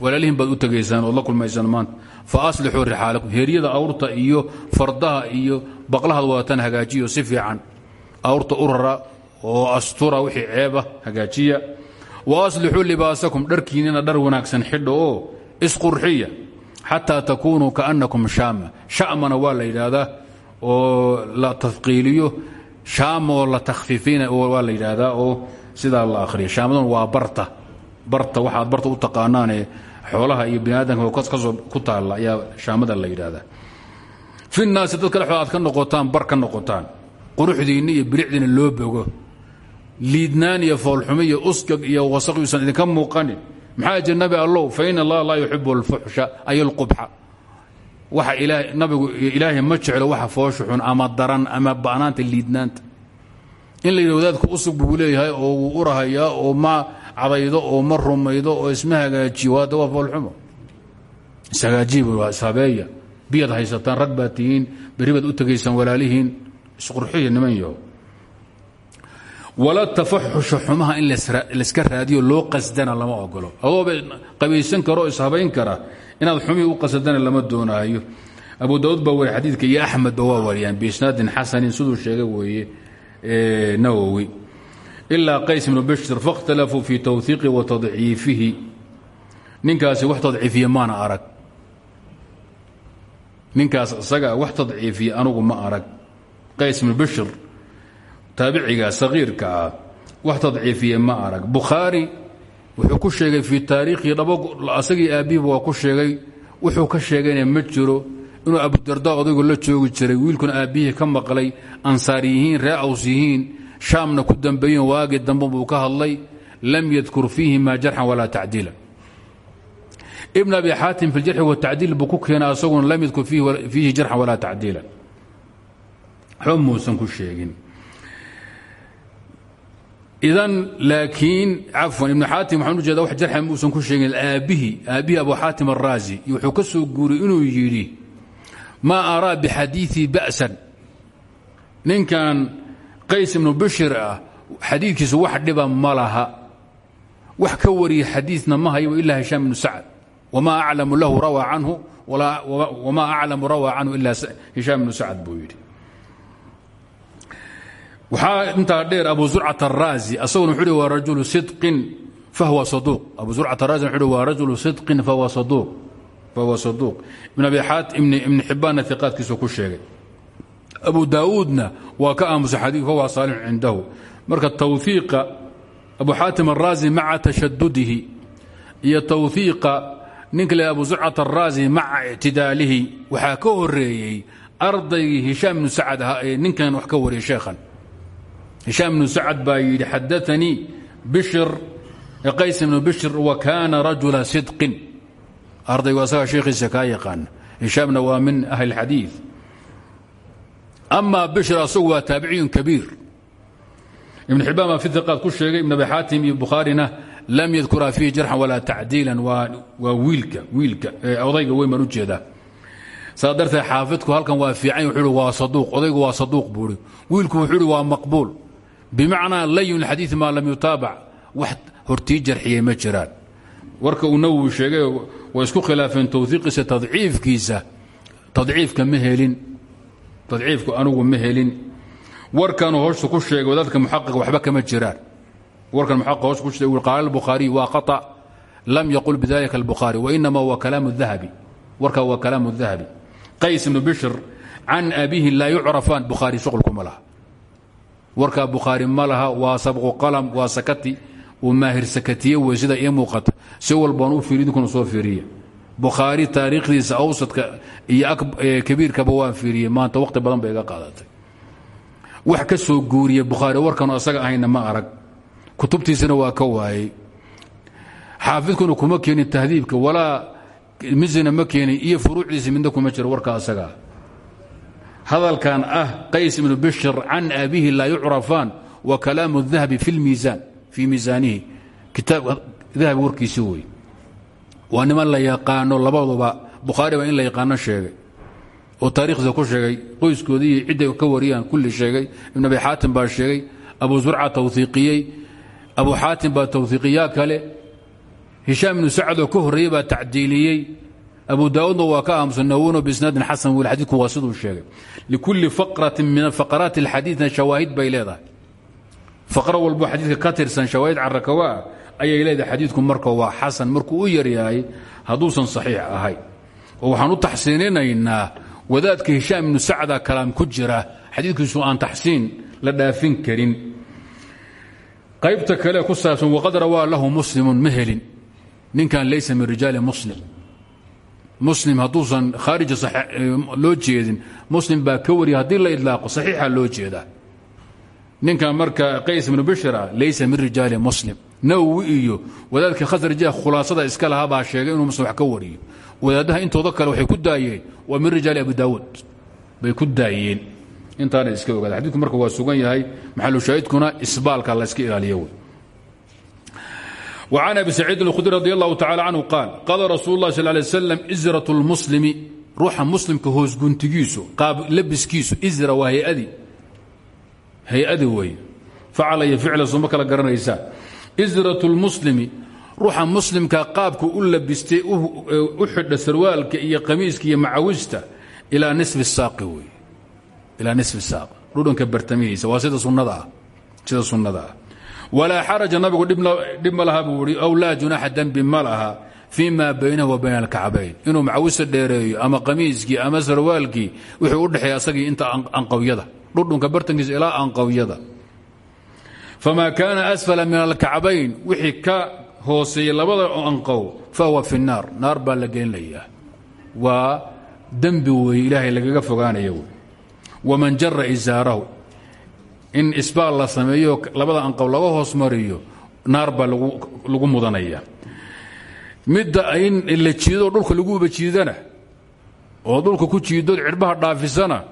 Walaalihin baad u tegaysaan ood la kulmaysaan maanta. Fa aslixuu rixaalakum. Heeryada awrta iyo fardaha iyo baqlahaad wadataan hagaajiyo si fiican. Awrta urara oo astura wixii ceeba hagaajiya wa aslixuu libaasakum dharkiinina dhar wanaagsan xidha oo isqurxiya xataa takuunuu kaannakum shaama. Shamana waa la yidhaahdaa oo la tafqiiliyo shaama oo la takhfiifina waa la yidhaahdaa oo sidaa la akhriya shaamaduna waa barta xoolaha iyo bini aadamka ka soo ku taalla ayaa shaamada la yidhaahdaa. Fi dadka dhexooda ka noqotaan bar noqotaan quruxdiinna iyo biricdiina loo bogo liidnaan iyo foolxumi iyo usgag iyo wasaq yuusan idinka muuqanin. Maxaa jir nabi allow? Fa in allaha laa yuxibu alfuxsha ay alqubxa. Waxa nabigu ilaahay ma jeclo waxa foosha xun ama daran ama ba'naanta liidnaanta. In la yidhi wadaadku usug buu leeyahay oo wuu urahayaa oo ma cadaydo oo ma rumaydo oo isma hagaajiyo waada waa foolxumo. Ishagaajiy bu ishabeeya biyaad haysataan rag baad tihiin berri wala tafaxusha xumaha in layska raadiyo loo qasdana lama ogolo adooba qabaysan karo ishabayn kara inaad xumihii u qasadana lama doonaayo. Abu daud baa wari xadiidka iyo axmedba waa wariyaan biisnaadin xasanin siduu sheegay weeye nawowi. Ilaa qays ibnu bishir fakhtalafuu fii tawhiiqi wa tadciifihi. Ninkaasi wax tadciifiye maana arag. Ninkaas isaga wax tadciifiye anugu ma arag. Qays ibnu bishir taabiciga sagiirka ah. Wax tadciifiye ma arag. Bukhaari wuxuu ku sheegay fii taariikhi asagii aabbihiba waa ku sheegay. Wuxuu ka sheegayna ma jiro inuu abudarda odaygu la joogi jiray. Wiilkuna aabbihii ka maqlay ansaar yihiin ree aws yihiin. Shaamna ku dambeeyen waagii dambe buu ka hadlay. Lam yadkur fiihi ma jarxan walaa tacdiila. Ibn abi xaatim fi jarxi watacdiil buu ku keenay asaguna lam yadkur fiihi jarxan walaa tacdiila. Waxba muusan ku sheegin idan laakiin cafwan ibnu xaatim waxaan ujeeda wax jarxa muusan ku sheegin. Aabbihi aabbihii abu xaatim araazi wuxuu ka soo guuriyey inuu yidhi maa araa bixadiiii ba'san. Ninkan qays ibnu bishir ah xadiidkiisu wax dhiba ma laha. Wax ka wariya xadiidna ma hayo ilaa hishaam ibnu sacad. Wamaa aclamu lahu rawaa canhu wamaa aclamu rawaa canhu ilaa hishaam ibnu sacad buu yidhi waxaa intaa dheer abu zurcat araazi asaguna wuxuu hi rajulu sidqin fahwa saduuq. Abu zurcat araazi wuxuu hi rajulu sidqin fahuwa saduuq. Fahuwa saduuq. Ibn abi xaatim ibni xibbaanna iqaadkiisu ku sheegay. Abu daauudna waa ka aamusay xadiiku fahuwa saalixun cindahu. Marka tawhiiqa abu xaatim araazi maca tashadudihi iyo tawhiiqa ninka abu zurcat araazi maca ictidaalihi waxaa ka horeeyey ardaygii hishaam ibnu ninkan wax ka wariyay sheekhan hishaam ibnu sacad baa yidhi xadaanii bishir qays bishir wa kaana rajula sidqin. Ardaygu asagaa sheekhiisa kaa yaqaana hishaamna waa min ahli اlxadiid ama bishir asagu waa taabiciyun kabiir. Ibn xibaan baa fi iqaad ku sheegay ibn abi xaatim iyo bukhaarina lam yadkuraa fiihi jarxan walaa tacdiilan. Waa wiilka wiilka odayga weyn baan u jeedaa. Saa darteed xaafidku halkan waa fiican hi waa saduuq. Odaygu waa saduuq buuhi wiilku wuxuu hi waa maqbuul bimacnaa layin xadiid maa lam yutaabac. Wax hortii jarxiyey ma warka uu nawowi sheegay way isku khilaafeen tawhiiqiisa tadciifkiisa. Tadciifka ma helin. Tadciifku anugu ma helin. Warkanu hoostu ku sheegay wadaadka muxaqiq waxba kama jiraan. Warkan muxaqiq hoostu ku sheegay qaala albukhaariy waa khata lam yaqul bidalika albukhaari wainama huwa kalaamu dahabi warka waa kalaamu dahabi qays ibnu bishr can abihi laa yucrafaan. Bukhaari shuqulkuma laha warkaa bukhaari ma laha waa sabqu qalam waa sakati uu maahir sakatiye wey sida ii muuqata. Si walbaan u fiiriy idinkuna soo fiiriya. Bukhaari taariikhdiisa awsadka iyo kabiirkaba waan fiiriyey maanta waqti badan bay iga qaadatay. Wax ka soo guuriya bukhaari warkanu asaga ahayna ma arag. Kutubtiisana waa ka waayey. Xaafidkuna kuma keenin tahdiibka walaa misina ma iyo furuucdiisa midna kuma jiro warka asagaa hadalkan ah qays ibnu bishir can abihi laa yucrafaan wa kalaamu dahabi fii miisaanihi kitaab dahabi warkiisi wey waa niman la yaqaano labaduba bukhaari baa in la yaqaano sheegay. Oo taarikhdiisa ku sheegay qoyskoodii iyo cidday ka wariyaan kulli sheegay. Ibn abi xaatim baa sheegay abu zurca tawhiiqiyey abu xaatim baa tawhiiqiyaa kale. Hishaam ibnu sacad oo ka horreeyey baa tacdiiliyey abu daauudna waa ka aamusan nawuno biisnaadin xasan wiil xadiidku waa siduu sheegay. Likulli faqratin min faqraati alxadiidna shawaahid bay leedahay. Faqro walbo xadiidka ka tirsan shawaahid carrakawaa ayay leedahay xadiidku marka waa xasan markuu u yaryahay hadduusan saxiix ahay. Oo waxaan u taxsiininaynaa wadaadka hishaam ibnu sacda kalaam ku jira xadiidkiisu aan taxsiin la dhaafin karin. Qaybta kale ku saabsan waqad rawaa lahu muslimun ma helin. Ninkan laysa min rijaali muslim muslim hadduusan khaarija loo jeedin muslim baa ka wariya haddii la idlaaqo saxiixa loo jeedaa. Ninkan marka qays ibnu bishra laysa min rijaali muslim. Nawowi iyo wadaadka khasrajiha khulaasada iska lahaa baa sheegay inuu muslim wax ka wariyo. Wadaadaha intooda kale waxay ku daayeen waa min rijaali abi daawuud. Bay ku daayeen. Intaana iska ogaada xadidku marka waa sugan yahay maxalu shaahidkuna isbaalka la iska ilaaliyo وعن أبي سعيد الخdري رضي الله تعالى عنه قال قال رsuل الله صلى اه عليه وسلم إزرة المسلم ruuxa muslimka hoos guntigiisu qaab labiskiisu isra waa hay-adii hay-adi weeye facala iyo ficla suma kala garanaysaa israة الmuslimi ruuxa muslimka qaabku u labistay u xidha sarwaalka iyo qamiiska iyo macawista ilaa nisfi saaqi wey ilaa nisfi saaq dhudhanka bartamihiisa waa sida sunnada ah sida sunnada ah walaa xaraja nabigu dhib ma laha buu i aw laa junaaxa dembi ma laha fii ma baynahu wa bayna alkacbayn. Inuu macawista dheereeyo ama qamiiskii ama sarwaalkii wuxuu u dhexeeya asagii inta anqawyada. Dhudhunka bartankiisa ilaa anqawyada. Famaa kaana asfala min alkacbayn wixii ka hooseeya labada anqow fahuwa fi naar. Naar baa la gelinayaa waa dembi weeye ilaahay lagaga fogaanaya wey waman jara isaarahu in isbaal la sameeyo labada anqow laga hoos mariyo naar baa lagu mudanaya. Midda in la jiidoo dhulka lagu uba jiidana oo dhulka ku jiidood cidhbaha dhaafisana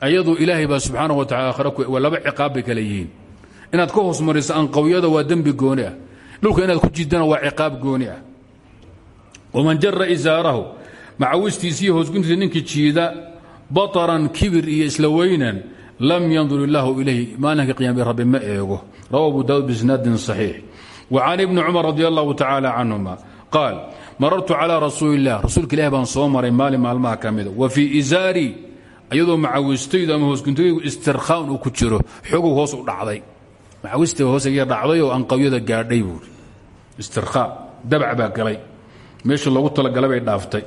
ayadu ilaahay baa subxaana wa tacala akhra waa laba ciqaab bay kale yihiin. Inaad ka hoos mariso anqawyada waa dembi gooni ah. Dhulka inaad ku jiidana waa ciqaab gooni ah. Waman jara isaarahu macawistiisiiyo hoosguntiisa ninkii jiida bataran kibir iyo isla weynan lam yandur illaahu ilayhi maalinka qiyambi rabbi ma eego. Rawa abu daawud bisnaadin صaxiix wa can ibni cumar radi allahu tacaala canhuma qaal marartu calaa rasuuli illah rasuulka ilahi baan soo maray maalin maalmaha ka mida wa fii isaari ayadoo macawistaydu ama hoosguntaydu istirkhaan uu ku jiro xogow hoos u dhacday. Macawista hoos iga dhacday oo anqawyada gaadhay buuri istirkhaa dabac baa galay. Meeshii loogu talagalay bay dhaaftay.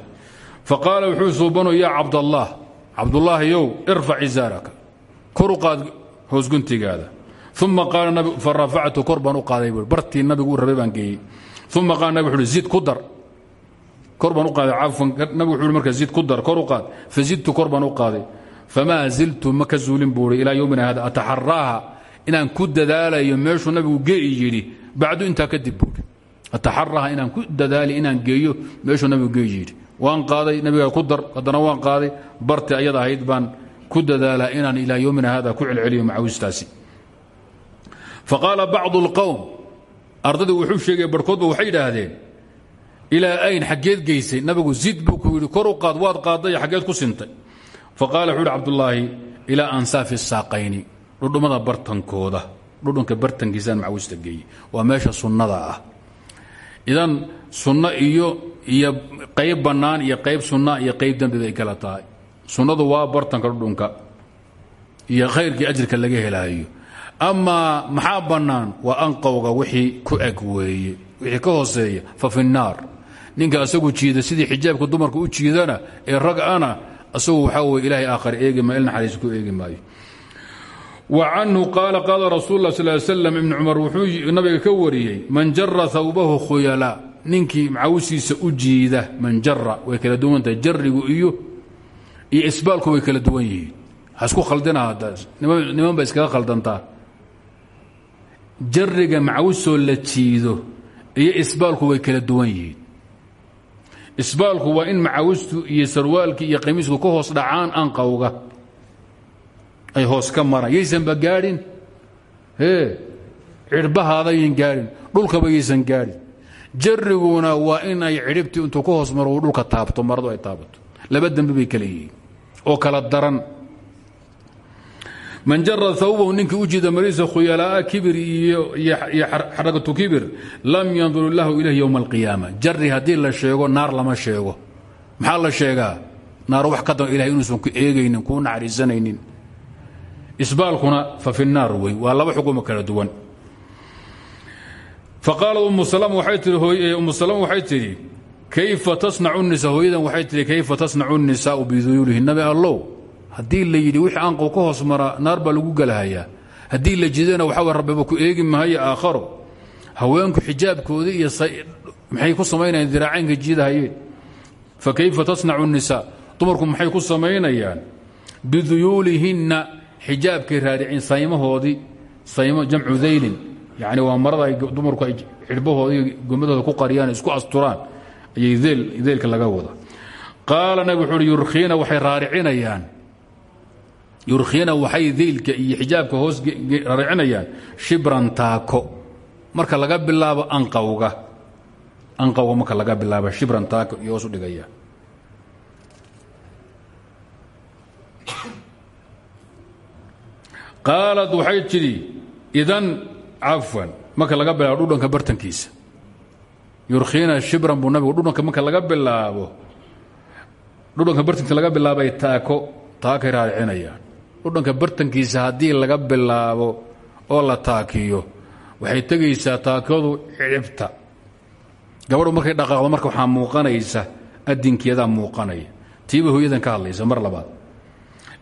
Fa qaala wuxuu suubano yaa cabdallaah cabdullaahiyow irfac isaaraka kor u qaad hoosguntigaada uma qaala fa rafactu kor baan u qaaday bartii nabigu u rabay baan geeyey. Uma qaala nabig wuxu uhi zid ku dar. Kor u qaaday cafwan nabig wuxuu marka zid ku dar kor u qaad. Fazidtu kor u qaaday. Famaa ziltu ma ka zuulin yowmina hada ataxaraaha inaan ku dadaalayo meeshuu nabigu gee'i yidhi bacdu intaa kadib buuri ataxaraaha inaan ku dadaali inaan geeyo meeshuu nabigu yidhi. Waan qaaday nabiga ku dar haddana waan qaaday barti ayada ahayd baan ku dadaalaa inaan ilaa yowmina hada ku celceliyo macawistaasi. Faqaala bacdu اlqowm ardadii wuxuu sheegay barhkoodba waxay yidhaahdeen ilaa ayn xaggeed geysay. Nabigu zid buu ku yidhi kor u qaad waad qaadday xaggeed ku sintay. Faqaala wuxuu yidhi cabdullaahi ilaa ansaafi saaqayni dhudhummada bartankooda dhudhunka bartankiisaan macawista geeyey. Waa meesha sunnada ah. Idan sunno iyo iyo qayb bannaan iyo qayb sunna iyo qayb dembi bay kala tahay sunnadu waa bartanka dhudhunka iyo khayrkii ajirka laga helaayo. Amaa maxaa bannaan? Waa wixii ku eg wixii ka hooseeya fa fi ninka asagu jiida sidii xijaabka dumarka u jiidana ee rag ana asagu waxaa weye ilaahay aakhar eegi ma il naxariis ku eegi maayo. Wa canhu qaala qaala rasuul lah sal slam ibni cumar wuxuu nabiga ka wariyey man jara hawbahu khuyala. Ninkii macawisiisa u jiida man jara way kala duwan tahay jarigu iyo iyo isbaalku way kala duwan yihiin. Hasku khaldina niman ba iskaga khaldantaa. Jariga macawisoo la jiido iyo isbaalku way kala duwan yihiin. Isbaalku waa in macawistu iyo sarwaalkii iyo qamiisku ka hoos dhacaan anqawga ay hoos ka maraan yaysanba gaadhin? Ee cidhbahaadayan gaadhin. Dhulkaba yaysan gaadhin. Jariguna waa in ay cidhibtii intuu ka hoos maro dhulka taabto maradu ay taabato laba dembi bay kala yihiin oo kala daran. Man jara hawbahu ninkii u jiida mariisa khuyalaa'a kibir iyo kibir lam yandur lahu ilayh ywma alqiyaama. Jari haddii la sheego naar lama sheego. Maxaa la sheegaa? Naar wax ka daba ilahay inuusan ku eegaynin kuu naxariisanaynin. Isbaalkuna fa fi naar wey waa laba xukumo kala duwan. Faqaalat umu salama waxay tihi kayfa tasnacu nisa hooyadan waxay tihi kayfa tasnacu nisaau biduyuulihi nabi allow haddii la yidhi wixii aanqow ka hoos mara naar baa lagu gelahayaa haddii la jidana waxaa rabbiba ku eegi mahayo aakharo haweenku xijaabkoodii iyo maxay ku samaynayaan diraacaynka jiidahayeen fa kayfa tasnacu nisaa dumarku maxay ku samaynayaan? Biduyuulihinna xijaabkay raadicin saymahoodii saymo jamcu daylin yacni waa marada dumarku ay gomadooda ku qariyaan isku asturaan ayay deelka laga wada qaala nabig wuxuu uhi yurkhiina waxay raaricinayaan. Yurkhiina waxay deylka iyo xijaabka hoos raaricinayaan shibran taako. Marka laga bilaabo anqawga anqawga marka laga bilaabo shibran taako iyo hoos dhigaya. Qaalad waxay tidhi idan cafwan. Marka laga bilaabo dhudhanka bartankiisa yurkhiina shibran buu nabigu dhudhanka marka laga bilaabo dhudhanka bartankiisa laga bilaabay taako taakay raaricinayaan dhudhanka bartankiisa haddii laga bilaabo oo la taakiyo waxay tegaysaa taakadu cidhibta. Gabadhu markay dhaqaaqdo marka waxaa muuqanaysa adinkeedaa muuqanaya. Tiiba hooyadan ka hadlaysa mar labaad.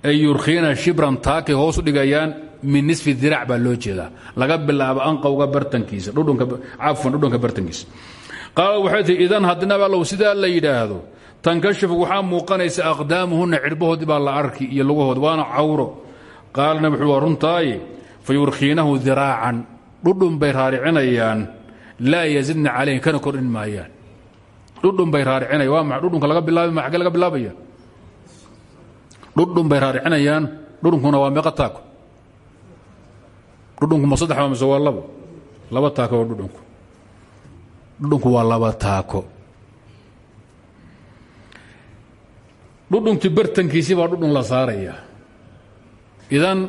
Ay yurkhiina shibran taakay hoos u dhigayaan min nisfi diraac baa loo jeedaa. Laga bilaabo anqowga bartankiisa cafwan dhudhanka bartankiisa qaala waxay tii idan haddinaba allow sidaa la yidhaahdo tankashifu waxaa muuqanaysa aqdaamuhunna cidhbahoodii baa la arki iyo lugahood waana cawro. Qaala nabi wuxuu waa runtaaye fa yurkhiinahu dhudhun bay raaricinayaan laa yazidna calayhi kana kordhin maayaan. Dhudhun bay raaricinaya waa maa dhudhunka laga bilaabay ma laga bilaabaya? Dhudhun bay raaricinayaan dhudhunkuna waa meeqa taako. Dhudhunku ma saddex mise waa labo? Taako waa dhudhunku waa laba taako. Dhudhunkii bartankiisii baa dhudhun la saaraya. Idan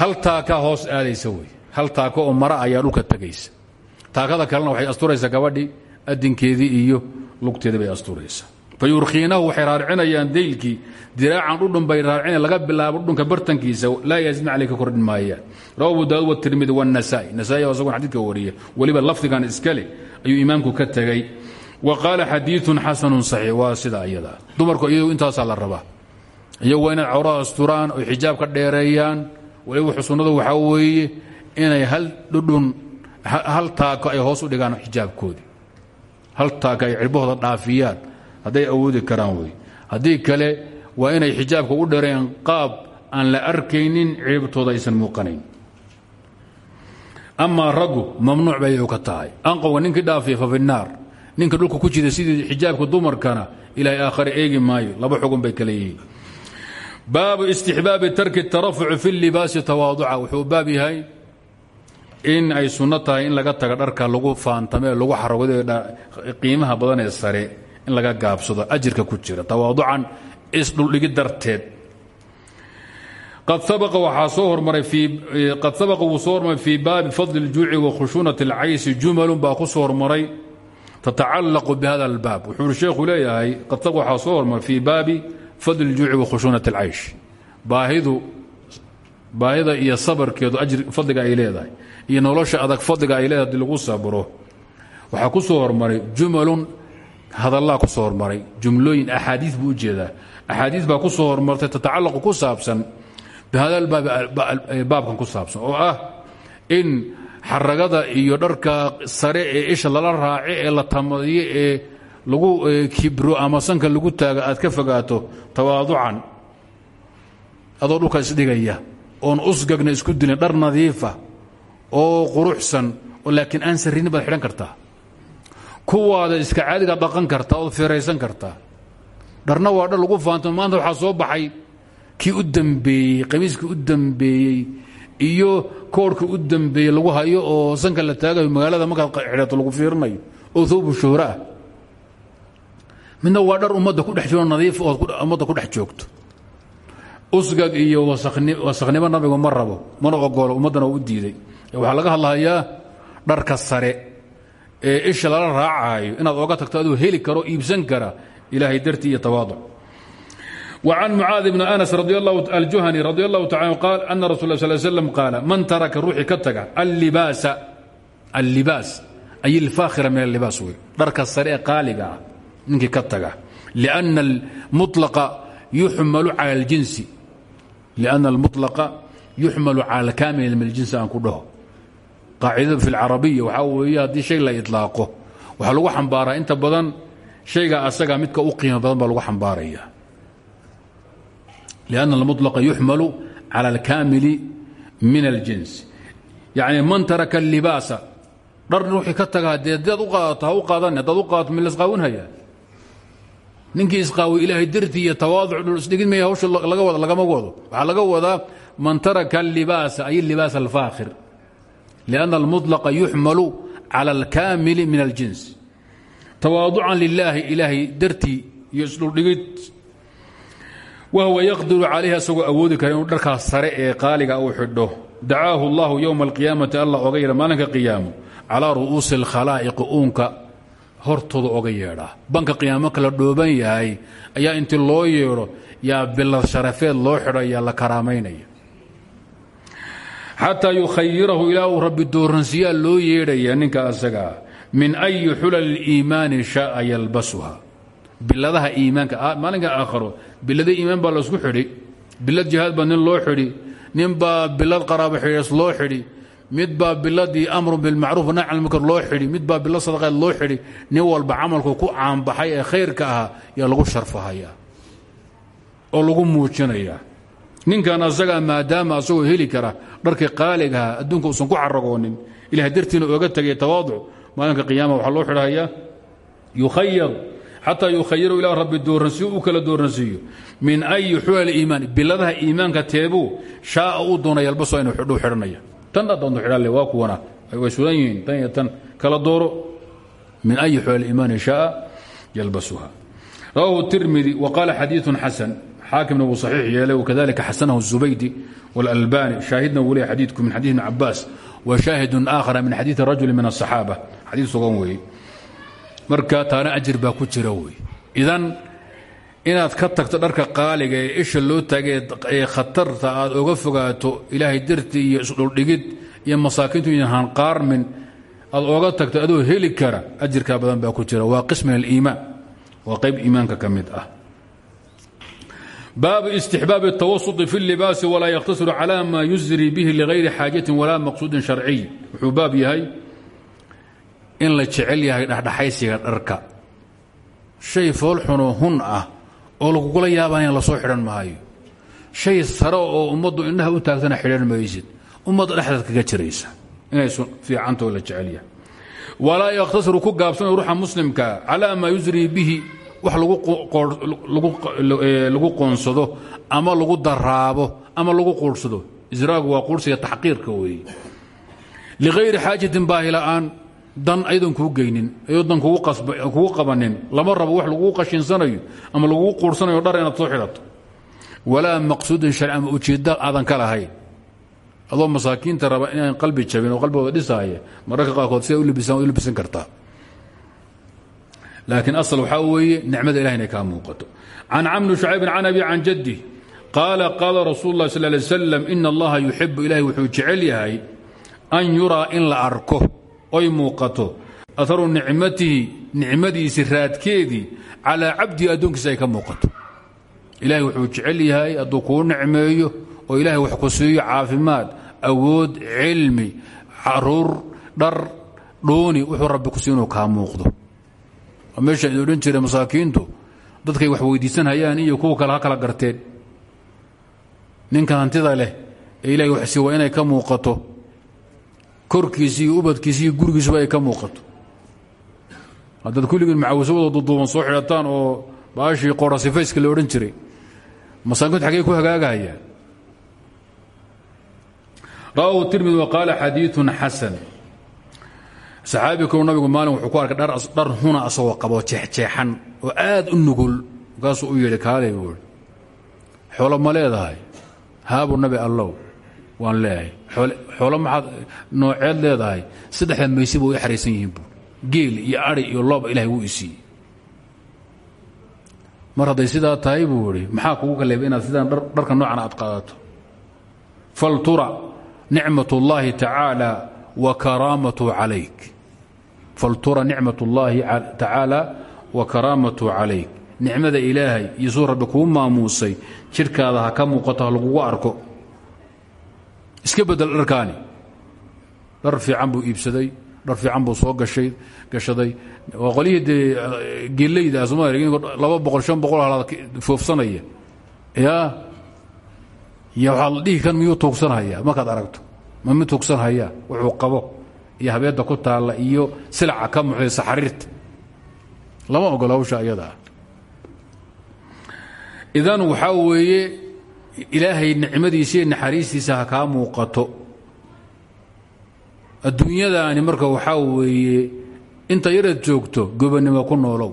hal taakaa hoos aadaysa wey. Hal taako oo mara ayaa dhulka tegaysa taakada kalena waxay asturaysaa gabadhii adinkeedii iyo lugteedii bay asturaysaa fa yurkhiinahu waxay raaricinayaan daylkii diraacan dhudhun bay raaricina laga bilaabo dhudhunka bartankiisa laa yaasidna caley ka kordhin maayaan rawa abu daawud watirmidi wanasaai nasaai. Isagoon xadidka wariya weliba lafdigan iskale ayuu imaamku ka tegey wa qaala xadiiun xasanun saxiix. Waa sida iyada dumarku iyadu intaasaa la rabaa. Iyagu waa inay cawrada asturaan oy xijaab ka dheereeyaan. Waliba xusunnadu waxaa weeye inay hal dhudhun hal taako ay hoos u dhigaan xijaabkoodii. Hal taako ay cirbahooda dhaafiyaan hadday awoodi karaan wey. Haddii kale waa inay xijaabka u dheereeyaan qaab aan la arkaynin ciribtooda aysan muuqanayn. Amaa raggu mamnuuc bay ka tahay. Anqowga ninkii dhaafiya fa ninka dhulka ku jida sidii xijaabka dumarkana ilaahay aakhare eegi maayo. Laba xugun bay kale yihiin. Baabu istixbaabi tarki tarafuci fi libaasi tawaaduca. Wuxuu baab yahay in ay sunno tahay in laga taga dharka lagu faantame lagu ee sare in laga gaabsado ajirka ku jira tawaaducan isdhuldhigi darteed qad sabaqa waxaa soo hormaray qad sabaqa wuu soo hormaray fii baabi fadli اljuuci wa khushuunati اlcaysi jumalun baa ku soo hormaray tatacallaqu bihada albaab wuxuu uri sheekhu leeyahay qad sabaqa waxaa soo hormaray fii baabi fadli اljuuci wa khushuunati اlcaysh baahidu baahida iyo sabarkeedu ajri fadliga ay leedahay iyo nolosha adag fadliga ay leedahay hadii lagu sabro waxaa ku soo hormaray jumalun hadallaa ku soo hormaray jumlooyin axaadiis buu u jeedaa. Baa ku soo hormartay tatacallaqu ku saabsan bihadalbaabkan ku saabsan oo ah in xaragada iyo dharka sare ee isha lala raace ee la tamadiyo ee lagu kibro ama sanka lagu taaga aad ka fogaato tawaaducan. Adoo dhulka isdhigaya oon usgagna isku dilin dhar nadiifa oo quruxsan laakiin aan sarrinin baad xidhan kartaa kuwaada iska caadigaad dhaqan kartaa ood feeraysan kartaa dharna waa dhar lagu faanto maanta waxaa soo baxay kii u dambeeyey qamiiskii u dambeeyey iyo koorhkii u dambeeyey lagu hayo oo sanka la taagayo magaalada markaad xidhato lagu fiirinayo oo thoobu shuhro ah. Waa dhar ummadda ku dhex jiro nadiif ood ummadda ku dhex joogto. Usgag iyo wasakhnimo nabigu ma rabo mana ogolo ummaddana u diiday. Waxaa laga hadlahayaa dharka sare ee isha lala raacaayo inaad oga tagto aduu heli karo iibsan kara ilaahay dartii iyo tawaaduc وعن معاذ بن أنس رضي الله الجهني رضي الله تعالى عنه قال أن رسول الله صلى الله عليه وسلم قال من ترك روحي كتغ اللباس اللباس أي الفاخر من اللباس وي درك السريع قالقا منك كتغ لأن المطلق يحمل على الجنس لأن المطلق يحمل على الكامل من qaacidadu fi lcarabiya waxaa weeye haddii shay la idlaaqo waxaa lagu xambaaraa inta badan shayga asaga midka u qiimo badan baa lagu xambaaraya lianna almulaqa yuxmalu cala alkaamili min aljins yacni man taraka allibaasa dhar ruuxii ka taga haddii u qaadato u qaadan haddaad u qaadato mid lasqaawinhayaa ninkii isqaawi ilaahay dartii iyo tawaaduc dhul isdhigin maya hawsha lagama wado. Waxaa laga wadaa man taraka allibaasa ay libaas alfaakhir lianna almutlaqa yuxmalu cala alkaamili min aljins tawaaducan lilaahi ilaahay dartii iyo isdhuldhigid wahwa yaqdiru calayhi asagoo awoodi kara inuu dharkaas sare ee qaaliga uu xidho dacaahu allahu yowma alqiyaamati allah oga yeedha maalinka qiyaamo calaa ru'uusi alkhalaa'iqi uunka hortooda oga yeedhaa banka qiyaamo kala dhooban yahay ayaa intii loo yeedho yaa bilad sharafeed loo xidho ayaa la karaamaynaya xataa yukhayirahu ilaa uu rabbi dooransiyaa loo yeedhaya ninka asagaa min ayi xulal iimaani shaaa yalbasuha. Biladaha iimaanka maalinka aakharo bilada iimaan baa la isku xidhi. Bilad jihaad baa nin loo xidhi. Nin baa bilad qaraabo xidhiis loo xidhi. Mid baa biladii amru bilmacruuf nahy can loo xidhi. Mid baa bilad sadaqeed loo xidhi. Nin walba camalku ku caanbaxay ee khayrka ahaa yaa lagu sharfahaya. Oo lagu muujinaya ninkan asagaa maadaama asagoo heli kara dharkii qaaligaha adduunka uusan ku caragoonin ilahay dartiina oga tegay tawaaduc. Maalinka qiyaama waxaa loo xidhahayaa yukhayar xataa yukhayiru ilaa rabbi dooransiyo kala dooransiiyo min ayi xulal iimaan biladaha iimaanka teebuu shaaa uu doona yalbaso inuu xidhuu xidhanaya tan adoonto xidhaale waa kuwana. Way sudan tan tan. Kala dooro. Min ayi xulal iimaani shaaa yalbasuha rawahu tirmidi wa qaala xadiiثun xasan xaakimna wuu saxiix yeelay wakadalika xasanahu الzubaydi wاlalbani shaahidna wuu leeya xadiidku min xadiid ibn cabaas wa shaahidun aakhara min xadiidi rajuli min الصaxaaba xadiid sugan weeye marka taana ajir baa ku jira wey idan inaad ka tagto dharka qaaliga ee isha loo taagay ee khatarta aad oga fogaato ilaahay dartii iyo isdhuldhigid iyo masaakiintu inan hanqaarmin aad oga tagto adoo heli kara ajirkaa badan baa ku jira waa qism min aliimaan waa qayb iimaanka ka mid ah baabu istixbaabi الtawasط fi اlibaasi walaa yakhtasiru calى ma yusri bihi ligayri xaajaةi walaa maqsuudin sharciy wuxuu baab yahay in la jecel yahay dhexdhexaysiga dharka shay foolxunoo hun ah oo lagugula yaabaya lasoo xidhan maayo shay sare oo ummaddu indhaha u taagtana xidhan maysid ummadda dhexdeed kaga jiraysa inay fiicantao la jecel yahay walaa yakhtasiru ku gaabsano ruuxa muslimka calaa maa yusrii bihi wax lagu qoonsado ama lagu daraabo ama lagu quursado. Israagu waa quursiga taxqiirka weeye ligayri xaajatin baahila'aan dan aydan kuu geynin ayadoo dan kugu qabanin. Lama rabo wax laguu qashinsanayo ama laguu quursanayo dhar inaad soo xidhato. Walaa maqsuudin sharci ama ujeedda aadan ka lahayn. Adoo masaakiinta raba inaan qalbi jabin oo qalbigooda dhisaaya mararka qaarkood siday u libisaan u libisan kartaa laakiin asal waxaa weeye nicmada ilahi inay kaa muuqato can camri shucaybin can abi can jaddi qaala qaala rasuulu lah sal lay slam ina allaha yuxibu ilahi wuxuu jecel yahay an yuraa in la arko oy muuqato aharu nicmatihi nicmadiisi raadkeedii calaa cabdihi addoonkiisa ay ka muuqato ilahay wuxuu jecel yahay hadduu kuu nicmeeyo oo ilaahay wax ku siiyo caafimaad awood cilmi carruur dhar dhuuni wuxuu rabbi ku sii inuu kaa meesha idin odhan jira masaakiintu dadkay wax weydiisanhayaan iyo kuwa kale ha kala garteen. Ninka hantida leh ee ilahay wax sii waa inay ka muuqato korkiisi iyo ubadkiisi iyo gurigiisuba ay ka muuqato. Haddaad kulligiin macawisawada duduuban soo xidhataan oo baashii qorasifayska la odhan jiray masaakiintu xaggey ku hagaagahayaan. Rawahu tirmidi wa qaala xadiiثun xasan saxaabi kanu nabigu maalin wuxuu ku arkay dhar huna asagoo qabo jeexjeexan oo aad u nugul markaasuu u yeedhi kaalay buui xoolo ma leedahay? Haabuu nabi allow waan leeyahay. Xoolo maxaad nooceed leedahay? Saddexda maysiba way xariisan yihiin buu geel iyo ari iyo looba ilahay wuu isiiyey mar hadday sidaa tahay buu maxaa kugu kaleeba inaad sidaan dharka noocan aad qaadato? Faltura nicmat اllahi tacaala wa karaamatu calayk faltura nicmat اllahi tacaala wa karaamatu calayk. Nicmada ilaahay iyo suu rabbi kuu maamuusay jidhkaada ha ka muuqato ha lagugu arko. Iska bedel dharkaani. Dhar fiican buu iibsaday dhar fiican buu soo gashay gashaday. Waa qolyihii dee gelayda somalia laba boqol shan boqol halaad foofsanaya. Ya iyo waxaa la dhihi kan miyuu tuugsanhayaa markaad aragto iyo habeedda ku taalla iyo silaca ka muxdaysa xariirta. Lama ogola hawsha iyada ah idan waxaa weeye ilaahay nicmadiisa iyo naxariistiisa ha kaa muuqato. Adduunyadaani marka waxaa weeye inta yaraad joogto gobonnimo ku noolow.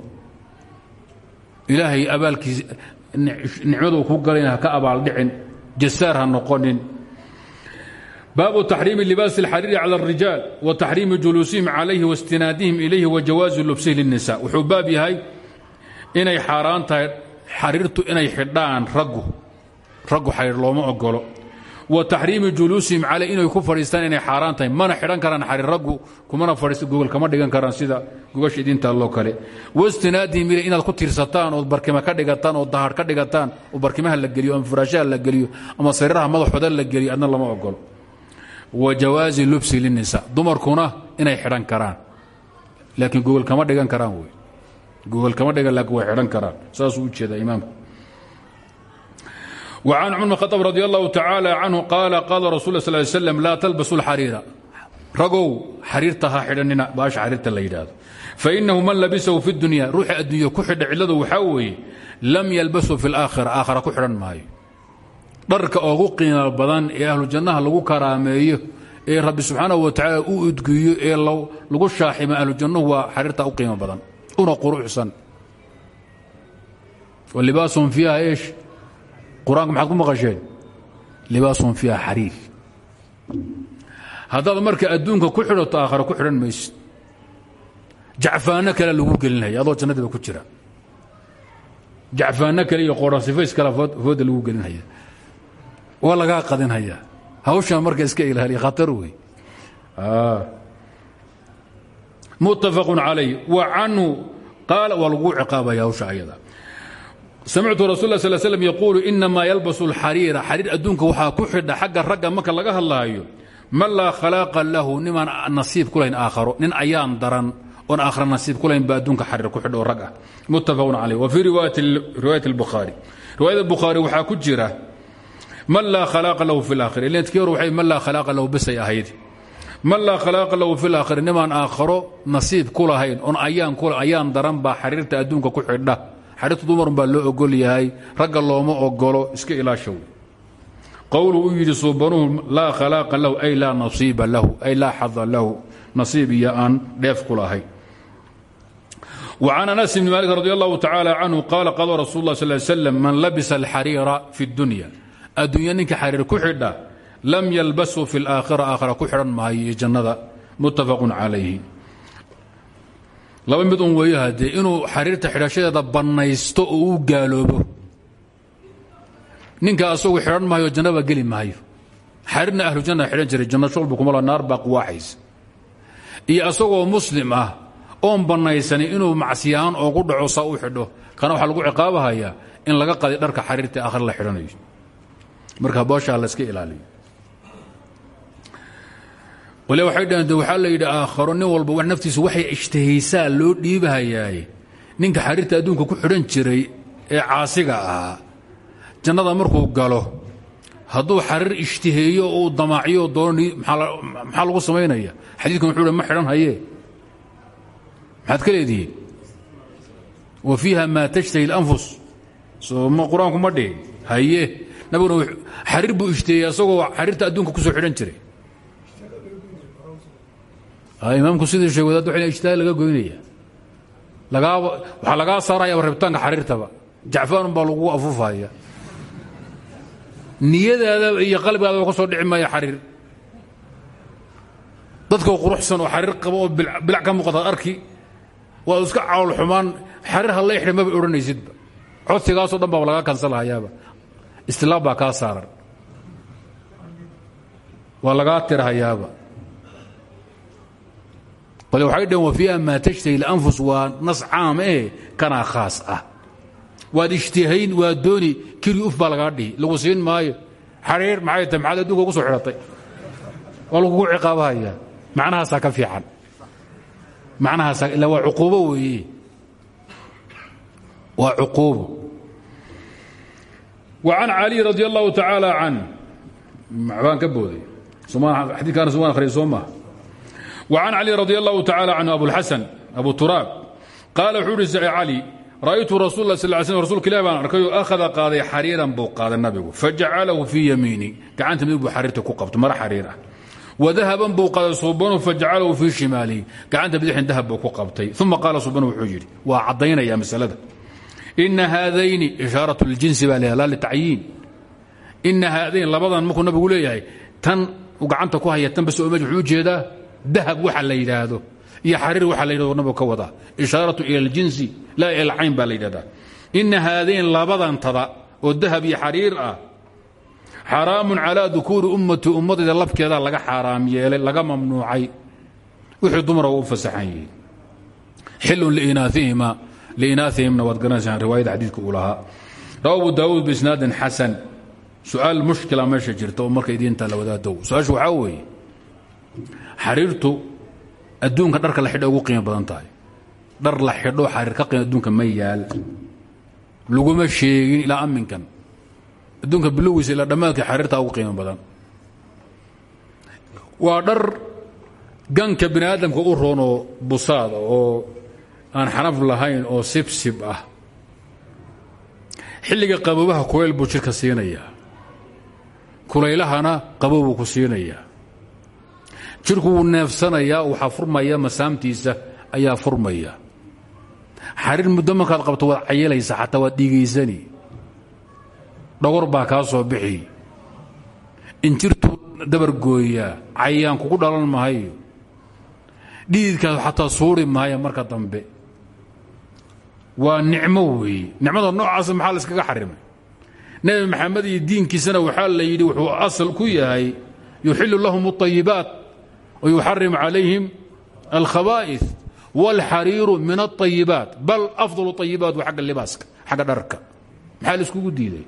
Ilaahay abaalkiisa nicmaduu ku galayna ha ka abaaldhicin jasaar ha noqonin baabu taxriimi libaasi اlxariiri cala اlrijaal wa taxriimi juluusihim calayhi waistinaadihim ilayhi wa jawaazi lubsihi lلnisa wuxuu baab yahay inay xaaraan tahay xariirtu inay xidhaan raggu raggu xariir looma ogolo wa taxriimi juluusihim caley inay ku fadhiistaan inay xaaraan tahay mana xidhan karaan xariir raggu kumana fadhiista gogol kama dhigan karaan sida gogasha idinta alloo kale wastinaadihim iley inaad ku tiirsataan ood barkima ka dhigataan oo dahar ka dhigataan oo barkimaha la geliyo ama furaashaha la geliyo ama sariiraha madaxooda la geliyo adna lama ogolo wa jawaazi lubsi linisa dumarkuna inay xidhan karaan laakiin gogol kama dhigan karaan wey gogol kama dhigan laakiin way xidhan karaan saasuu u jeedaa imaamku وعن cمر بن خطاب رضي الله تعالى عنه قال قال رsuل صل ل سلم لا تلبسوا الxريiرa ragow xariirta ha xidhanina baasha xariirta la yidhaahdo faإنahu man labisahu في الdunya ruuxa addunya ku xidha cilladu waxaa weeye lam yalbasu في الآkhرة aakhara ku xidhan maayo dharka ugu qiimo badan ee ahlu jannaha lagu karaameeyo ee rabbi subxaanahu watacaala u udgiyo ee lagu shaaxima ahlujannuhu waa xariirtaa u qiimo badan una quruxsan. Wa libaasum fiiha eesh qur'aanka maxaad ku maqasheen libaasum fiiha xariir marka adduunka ku xidhato aakhare ku xidhan maysid. Jacfaanno kale lagu gelinhaya adoo jannadiiba ku jira. Jacfaanno kale iyo qoorasifays kale fooda lagu gelinhaya waa lagaa qadinhayaa. Hawshaan marka iska ilaaliya khatar wey muttafaqun calayh wa canhu qaala waa lagu ciqaabaya hawsha ayada. Samictu rasul sl slm yaquulu inamaa yalbasu اlxariira xariir adduunka waxaa ku xidha xagga ragga marka laga hadlaayo. Man laa khalaaqa lahu. Nimaan nasiib ku lahayn aakharo. Nin ayaan daran oon aakhra nasiib ku lahayn ba adduunka xariir ku xidha oo rag ah. Muttafaqun calayh wa fii riwaayat اlbukhaari riwaayada bukhaari waxaa ku jira man laa khalaaqa lahu fi اlaakhira ilnkii hor waxay man laa khalaaqa lahu besay ahayd man laa khalaaqa lahu fi laakhira nimaan aakharo nasiib ku lahayn oon ayaan daran baa xariirta adduunka ku xidha xariirta dumarun baa loo ogol yahay ragga looma ogolo iska ilaashow qowluu u yidhi suubanuhu laa khalaaqa lahu ay laa nasiiba lahu ay laa xada lahu nasiib iyo aan dheef ku lahay وعن أنس بن مالك رضي الله تعالى عنه قال قال رسول الله صلى الله عليه وسلم من لبس الحرير في adduunya ninka xariir ku xidha lam yalbasuu fi laakhira aakhira ku xidhan maayo iyo jannada. Muttafaqun calayhi laba mid un weeyo inuu xariirta xidhashadeeda bannaysto oo u gaaloobo. Ninka asagu xidhan maayo jannaba geli maayo. Xariirna ahlu janna xidhan jiray janna shulbu kumala naar baa quwaaxaysa iyo asagoo muslim ah oon bannaysanin inuu macsiyahaan oogu dhaco saa u xidho. Kana waxaa lagu ciqaabahayaa in laga qaday dharka xariirta aakhir la xidhanayo marka booshaa la iska ilaaliyo. Wale waxay dhaheen de waxaa la yidhi aakharo nin walba wax naftiisu waxay ishtahaysaa loo dhiibahayaaye ninka xariirta adduunka ku xidhan jiray ee caasiga ahaa jannada markuu galo hadduu xariir ishtiheeyo uu damaaciyo dooni maxaa lagu samaynaya xadiidkan wuxuu hi ma xidhan hayee maxaad ka leedihiin? Wa fiiha maa tashtahi اlanfus soo qur'aanku ma dhihin haye nabiguna xariir buu ishtiheeyey asagoo xariirta adduunka ku soo xidhan jiray. Imaamku sidii sheeg wadaad waa ijtihaad laga goynaya lagaaba waxaa lagaa saarayaba rabitaanka xariirtaba jacfaanun baa lagu afuufaya. Niyadaada iyo qalbigaadaba ka soo dhici maaya xariir dadkoo quruxsan oo xariir qaba oo bilac ka muuqataad arki waad iska calool xumaan. Xariir ha la ixri maba odhanaysidba. Codsigaasoo dhan baaba lagaa kansalhayaaba istilaab baa kaa saaran. Waa lagaa tirhayaaba bale waxay dhaheen wa fiiha maa tashtahi اlanfus waa nas caam ee kanaa khaas ah. Waad ijtihayn waa dooni keli uf baa lagaa dhihi. Lagu siin maayo. Xariir maxay tahay? Maxaad adduunka ugu soo xidhatay waa lagugu ciqaabahaya macnahaasaa ka fiican. Macnahaasaa ila waa cuquubo weeye waa cuquubo wa can cali radi allahu tacaala can baan ka booday xadiikaana sumaan akhriya soo maha وعن علي رضي الله تعالى عنه أبو الحسن أبو تراب قال وxuu hi علي رأيت رsuل الله صل ل سلم رsulka ilah baan arkay oo أkhذa qaaday xariiran buu qaaday nabigu fajacalahu fii yamiini gacanta midig buu xariirta ku qabto mara xariir ah وadahaban buu qaaday suubanu fajacalahu fii shimaalihi gacanta bidixin dahab buu ku qabtay ثuma qaala suubanu wuxuu yidhi waa caddaynaya masalada ina haadayni ishaara ljinsi baa leeya la tacyiin ina haadayn labadan markuu nabigu leeyahay tan gacanta ku haya tan bas oo meej wuxuu u jeedaa dahab waxa la yidhaahdo iyo xariir waxa la yidhahdo nabigu ka wadaa ishaaratu ila aljinsi laa ila alcayn baa la yidhahdaa ina haadayn labadantada oo dahab iyo xariir ah xaraamun calaa dukuuri ummati ummadayda labkeeda laga xaaraam yeelay laga mamnuucay wixii dumara u fasaxan yihiin xilun liinaaihimaa liinaahihimna waad garanaysaan riwaayada xadiidka uu lahaa rawa abu daawuud biisnaadin xasan su'aal mushkila meesha jirta oo marka idiinta la wadaadow su'aashu waxaa weeye xariirtu adduunka dharka la xidho ugu qiimo badan tahay dhar la xidho xariir ka qiimo adduunka ma yaal laguma sheegin ilaa aminkan adduunka bilowgiisa ilaa dhammaadka xariirtaa ugu qiimo badan waa dhar ganka bini aadamka u roonoo busaada oo aan xanaf lahayn oo sibsib ah. Xilliga qaboobaha kulayl buu jirka siinayaa. Kulaylahana qabow ku siinayaa. Jirku wuu neefsanayaa waxaa furmaya masaamtiisa ayaa furmaya. Xariir muddo markaad qabto waad cayilaysa xataa waad dhiigaysani. Dhogor baa kaa soo bixi. Injirtuu dabargooyaa cayaan kugu dhalan mahayo dhiidkaas xataa suuri maayo marka dambe waa nicmo weeye nicmada noocaasa maxaa la iskaga xarimay nebi maxamed iyo diinkiisana waxaa la yidhi wuxuu asal ku yahay yuxilu lahum اطayibaat ويxarim عalayhim الkhabائث واlxariiru min الطayibaat bal afضل الطayibaat waa agga libaaska xagga dharka maxaa la iskugu diiday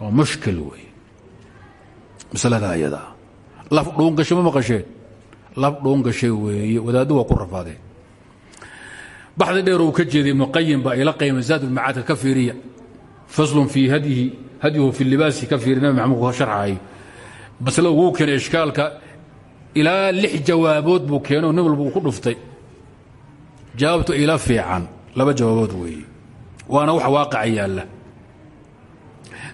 waa mushkil wey masalada ayadaa laf dhuungasho ma maqasheen laf dhuungashay weeye wadaaddu waa ku rafaadeen baxdi dheer uu ka jeeday ibnu qayim baa ila qayma zaad ulmacaadka ka fiiriya. Faslun fii hadyihi hadyuhu fi libaasi ka fiiri nabi maxamed ku sharxayo masle uguu keenay ishkaalka ilaa lix jawaabood buu keeno nin walba uu ku dhuftay. Jawaabtu ila fiican laba jawaabood weeye waana wax waaqaca yaalla.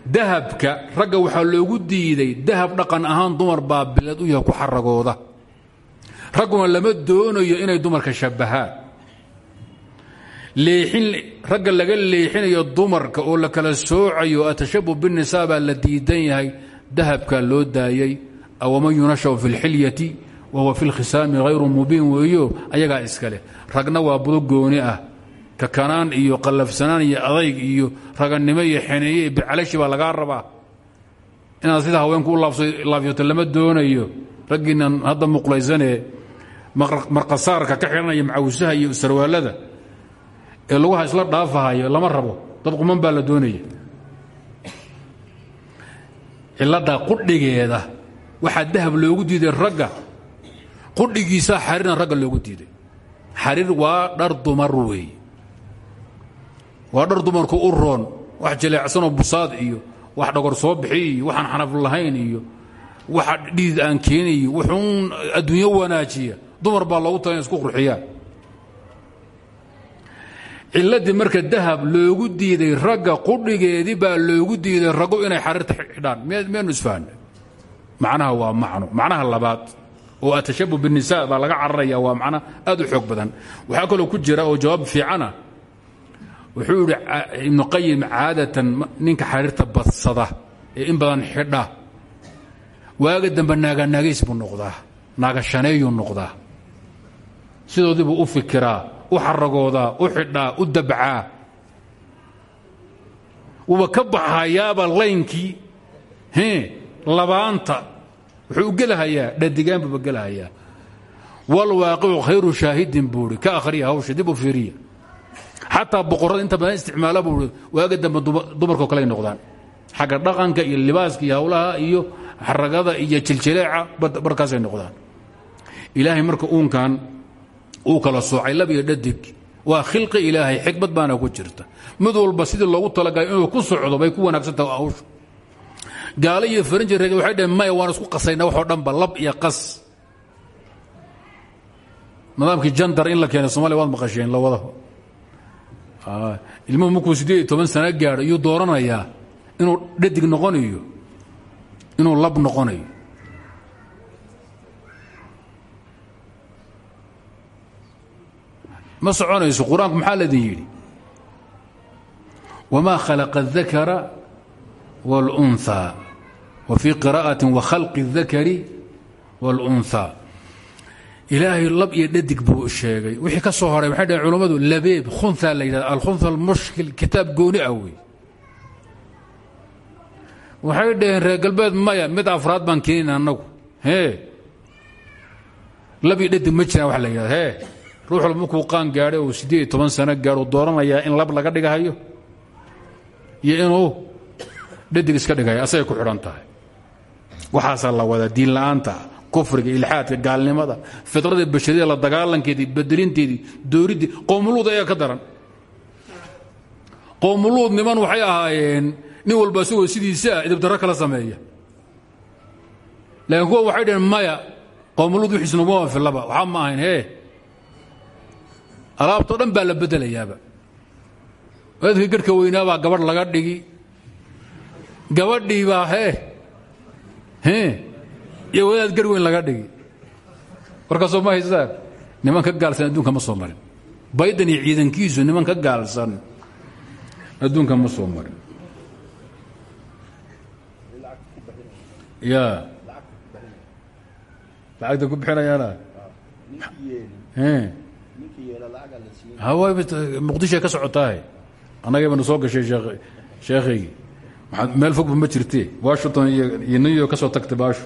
Dahabka ragga waxaa loogu diiday dahab dhaqan ahaan dumar baa bilad u yahay ku xaragooda. Ragguna lama doonayo inay dumarka shabbahaan leexin ragga laga leexinayo dumarka oo la kala soocayo atashabuh binisaa baa la diidan yahay dahabkaa loo daayey awaman yunashaw fi اlxilyati wahuwa fi اlkhisaami hayru mubiin weeyo ayagaa iska leh. Ragna waa budo gooni ah kakanaan iyo qallafsanaan iyo adayg iyo ragannimo iyo xeneeye bicalashi baa lagaa rabaa. Inaad sida haweenku u laafyoto lama doonayo. Raggiinan hadda muqlaysanee marqasaarka ka xidhanaya macawsaha iyo sarwaalada ee lugaha isla dhaafahayo lama rabo. Dad quman baa la doonaya. Cilada qudhigeeda waxaa dahab loogu diiday ragga. Qudhigiisaa xariirna ragga loogu diiday. Xariir waa dhar dumar weey waa dhar dumarku u roon wax jaleecsanoo busaad iyo wax dhagor soo bixi iyo waxaan xanaf lahayn iyo waxa dhiid aan keeniyo wuxuun adduunyo wanaajiya. Dumar baa loogu tala in isku qurxiyaan ciladii marka dahab loogu diiday ragga qudhigeedii baa loogu diiday raggo inay xariirta xidhaan. Miyaynu isfahanay macnaha waa macno. Macnaha labaad oo atashabu biالnisa baa laga cararaya waa macna aad u xoog badan. Waxaa kaloo ku jira oo jawaab fiicana. Wuxuu idhi ibnu qayim ninka xariirta badsada ee in badan xidha. Waaga dambe naaganaagays buu noqdaa. Naagashaneeyuu noqdaa. Sidoodiibuu u fikiraa u xaragoodaa u xidhaa u dabcaa. Wuuba ka baxayaaba laynkii labaanta. Wuxuu gelahayaa dhadigaan buuba gelahayaa. Walwaaqicu khayru shaahidin buuhi ka akhriya hawsha dib u fiiriya. Xataa boqorrada inta badan isticmaala buui waaga dambe dumarkao kale ay noqdaan. Xagga dhaqanka iyo libaaska iyo hawlaha iyo xaragada iyo jiljileeca barkaasay noqdaan. Ilaahay marka uunkan uu kala soocay lab iyo dhadig. Waa khilqi ilaahay xikmad baana ku jirta. Mid walba sidii loogu talagalay inuu ku socdo bay ku wanaagsantaha hawsha. Gaalo iyo farinji reeg waxay dhaheen maya waan isku qasayna waxoo dhanba lab iyo qas. Nidaamkii jandar in la keenay somalia waad maqasheen lawada ilmuhu markuu siddeed iyo toban sano gaadho iyuu dooranayaa inuu dhadig noqonayo inuu lab noqonayo ma soconayso qur-aanku maxaa ladin yidhi wma khalaqa الذakra wاlأnثى wa fii qira'aةi wakhalqi الذakari wاlأnثى ilaahay lab iyo dhadig buu sheegay wixii ka soo horay waxay dhaheen culammadu labeeb khunha la yidhahda alkhunha almushkil kitaab gooni ah wey waxay dhaheen reer galbeed maya mid afraad baan keenin annagu hee lab iyo dhadig ma jiraan wax la yidhahda hee ruux walba markuu qaan gaadhay oo siddeed iyo toban sano gaadho dooranayaa in lab laga dhigahayo iyo inuu dhadig iska dhigayo asagay ku xidhan tahay. Waxaasaa la wadaa diin la'aanta kufriga ilxaadka gaalnimada fidrada bashariyada la dagaalankeedii bedelinteedii dooriddii qowmuluud ayaa ka daran. Qowmuluud niman waxay ahaayeen nin walba isagoo sidiisa ah idibdarro kala sameeya. Laakiin kuwa waxay dhaheen maya qowmuluud wixiisnaguma fillaba waxaa ma ahayn hee alaabtoo dhan baa la bedelayaaba. Wadaadkii garhka weynaabaa gabadh laga dhigi. Gabadhii baa hee hee iyo wadaad gar weyn laga dhigi. Warkaasoo ma haystaan niman ka gaalsan adduunka ma soo marin. Baydan iyo ciidankiisu niman ka gaalsan adduunka ma soo marin. Ya lacagta ku bixinayaana muqdishoay ka socotaahe annagayba soo gashay sheekhaygii meel fogba ma jirte washington iyo new york soo tagtay baashu.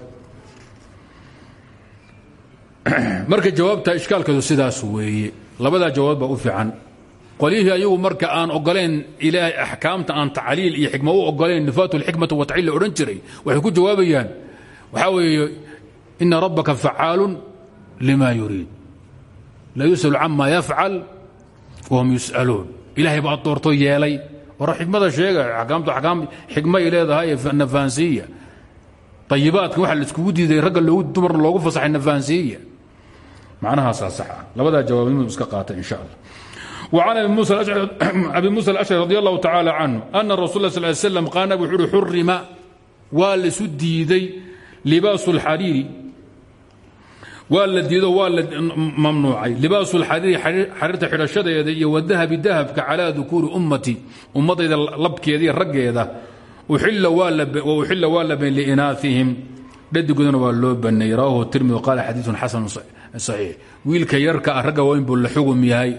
Marka jawaabta ishkaalkeedu sidaas weeye. Labadaa jawaab baa u fiican. Qolyihii ayagu marka aan ogolayn ilaahay axkaamta aan tacliil iyo xikma u ogolayn nifaatu lxikmata watacliil la jiray waxay ku jawaabayaan. Waxaa weeye ina rabbaka facaalun lima yuriid la yus'alu cama yafcal wahum yus'aluun ilaahay baa doorto yeelay war xikmada sheega akaamtu akaam xikmay leedahay nafahansiiya ayibaadkan waxa la iskugu diiday ragga loogu dumarna loogu fasaxay nafahansiiya macnahaasaa sax ah labadaa jawaabnimadu iska qaata in sha allah وعن أبي موسى الأشعري رضي الله تعالى عنه أن رسول الله صلى الله عليه وسلم قال نبي وxuuhi xurima waa lasu diiday libaasu الxariiri waa la diido waa la mamnuucay. Libaasu lxariiri xariirta xidhashadeeda iyo wadahabi dahabka calaa dukuuri ummati ummadayda labkeedai raggeeda uxilla waa la ben liinaaiihim dhadigoodana waa loo baneeyey rawahu tirmidi qaala xadiiun xasan saxiix. Wiilka yarka ah ragga waa la xugum yahay.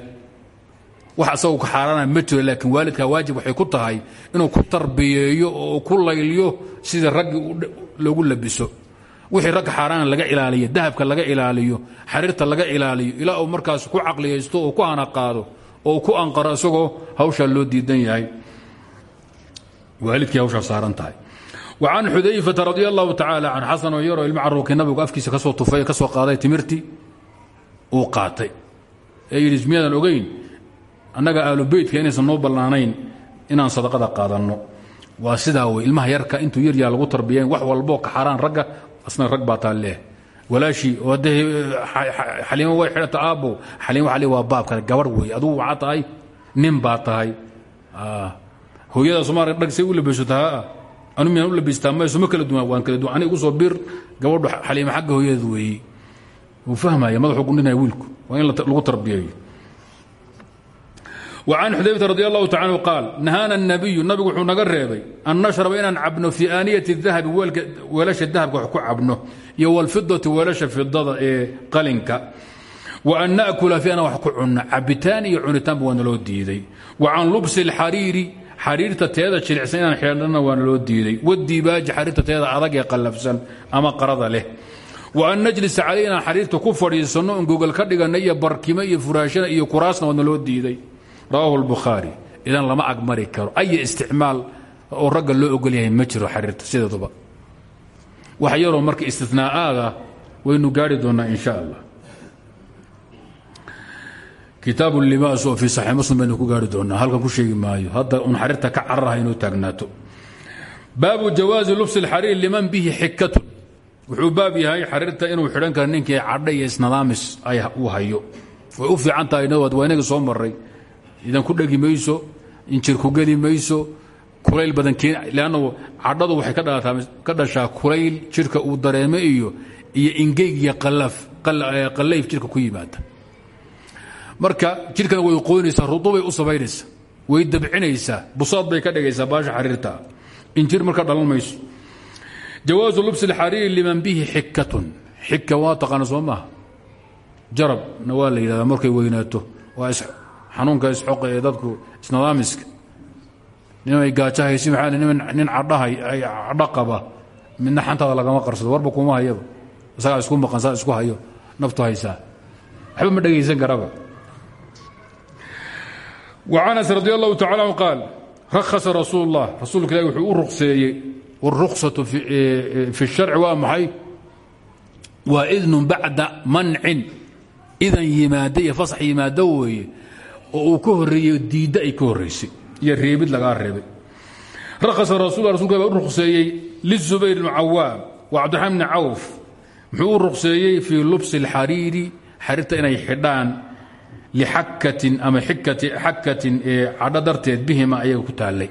Wax asagoo ka xaaraana ma jiro laakiin waalidka waajib waxay ku tahay inuu ku tarbiyeeyo oo ku layliyo sidii raggi loogu labiso wixii ragga xaaraana laga ilaaliyo dahabka laga ilaaliyo xariirta laga ilaaliyo ilaa uu markaas ku caqliyaysto oo ku hanaqaado oo ku anqaro isagoo hawshaa loo diidan yahay. Waalidkii hawshaa saaran tahay. وcan xudayfata radi allahu tacaala can xasanoo yaroo ilmo carruurkii nabigu afkiisa ka soo tufay ka soo qaaday timirtii uu qaatay. Ee yidhi miyaadan ogeyn annaga aalu beytka inaysan noo ballaanayn inaan sadaqada qaadanno. Waa sidaa wey ilmaha yarka intuu yaryaa lagu tarbiyayn wax walboo ka xaaraan ragga asna rag baa taa leeh walaashii haddee xaliimo way xidhata aabbow xaliimo xali waa baab kale gabarh wey adugu waxaa tahay nin baa tahay. Hooyada soomaaliya dhag say u labaysato haa anu miyaan u labaystaa mayso ma kala duwan waan kala duwan aniga igu soo bir gabadhu xaliimo xagga hooyadeed weeye wuu fahmaya madaxuu gundhinaya wiilku waa in lagu tarbiyeeyo وعن xudayفة رضي الله تعالى عنه قاaل نahاana النabiyu nabigu wuxuu naga reebay an nashraba inaan cabno fii aaniyة الذahabi weelasha dahabka wax ku cabno iyo wاlfidaةi weelasha fidada ee qalinka وan naأkula fi ana wax ku cunno cabitaan iyo cunitaanba waa naloo diiday وcan lubsi الxariiri xariirta teeda jilicsan inaan xeedhana waa naloo diiday wاdibaaji xariirta teeda adag ee qallafsan ama qarada leh وan najlisa calay inaan xariirta ku fadhiisanno on gogol ka dhigana iyo barkimo iyo furaashana iyo kuraasna waa naloo diiday rawaahu اlbukhaari idan lama agmari karo. Ay isticmaal oo ragga loo ogol yahay ma jiro xariirta sideeduba. Wax marka istinaa'aada waynu gaari doonaa in allah. Kitaabu libaas oo fii saxii muslim baynu ku gaari doonaa. Halkan ku sheegi maayo. Hadda un xariirta ka cararaha inuu taagnaato. Baabu jawaazi lubsi اlxariir liman bihi xikatun wuxuu baab yahay xariirta inuu xidhan karo ninkii cadha iyo isnadaamis uu hayo. Way u fiican tahay waa inaga soo maray idan ku dhegi mayso injir ku geli mayso kulayl badan lannu cadhadu waxay ka dhashaa kulayl jidhka uu dareemo iyo iyo ingeyg iyo qallayf jidhka ku yimaada. Marka jidhkana way qoynaysaa rudubay u samaynaysaa way dabcinaysaa busaad bay ka dhigaysaa baasha xariirtaa injir marka dhalan mayso. Jawaazu lubsi liman bihi xikatun xika waa taqaana soo maaha? Jarabna markay weynaato. Waa xanuunka isxoqa ee dadku isnadaamiska ninay gaajahaysi maa nin cadhahay cadho qaba midna xantaada lagama qarsado warba kuma hayaba isagaa isku maqan saa isku hayo naftu haysaa waxba ma dhegaysan karaba وanas radi allahu tacala anhu qaal rakhasa rasuul اllah rasuulka ilahi wuxuu u ruqseeyey wاruksatu fi الsharci waa maxay waa idnu bacda mancin idan yimaada iyo fasax yimaado weeye oo uu ka horeeyey diidda ay ka horraysay iyo reebid lagaa reebay. Rakhasa rasul rasulka baa u ruqseeyey lizubayr bn cawaam wa cabdiraxmaan bni cawf. Muxuu u ruqseeyey fii lubsi اlxariiri xariirta inay xidhaan lixakatin ama xakatin ee cadho darteed bihima ayaga ku taallay.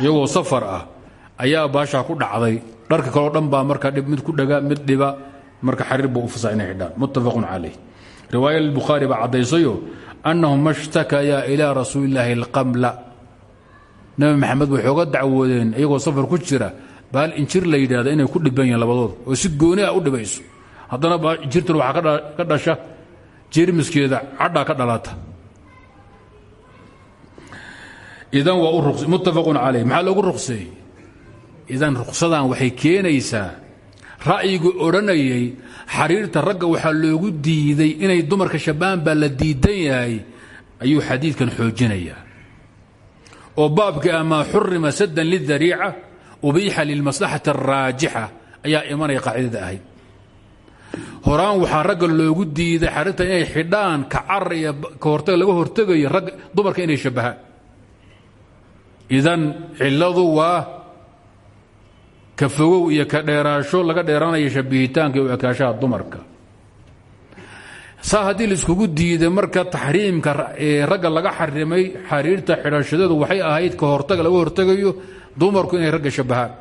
Iyagoo safar ah ayaa baashaa ku dhacday. Dharka kaleo dhan baa marka mid ku dhaga mid dhiba marka xariir buu u fasax inay xidhaan. Muttafaqun calayh. Riwaaya bukhaari baa caddaysayo annahum mashtakayaa ilaa rasuuli illaahi alqamla nabi maxamed waxay oga dacwoodeen iyagoo safar ku jira baal injir la yidhahda inay ku dhiban yihiin labadooda oo si gooni ah u dhibayso haddana injirtan waxaa ka dhasha jeermiskeeda cadhaa ka dhalata idan waa muttafaqun calayh maxaa loogu ruqseeyey idan ruqsadan waxay keenaysaa ra'yigu odhanayay xariirta ragga waxaa loogu diiday inay dumarka shabbaan baa la diidan yahay ayuu xadiidkan xoojinayaa. Oo baabka amaa xurima saddan lidariica ubiixa lilmaslaxati araajixa ayaa imanaya qaacidada ahayd. Horaan waxaa ragga loogu diiday xariirta inay xidhaan ka carar iyo ka hortaga laga hortegayo rag dumarka inay shabbahaan. Idan cilladu waa ka fogow iyo ka dheeraasho laga dheeraanayo shabbihitaanka iyo ekaashaha dumarka. Saa haddii laiskugu diiday marka taxriimka ragga laga xarimay xariirta xidhashadeedu waxay ahayd ka hortaga laga hortegayo dumarku inay ragga shabbahaan.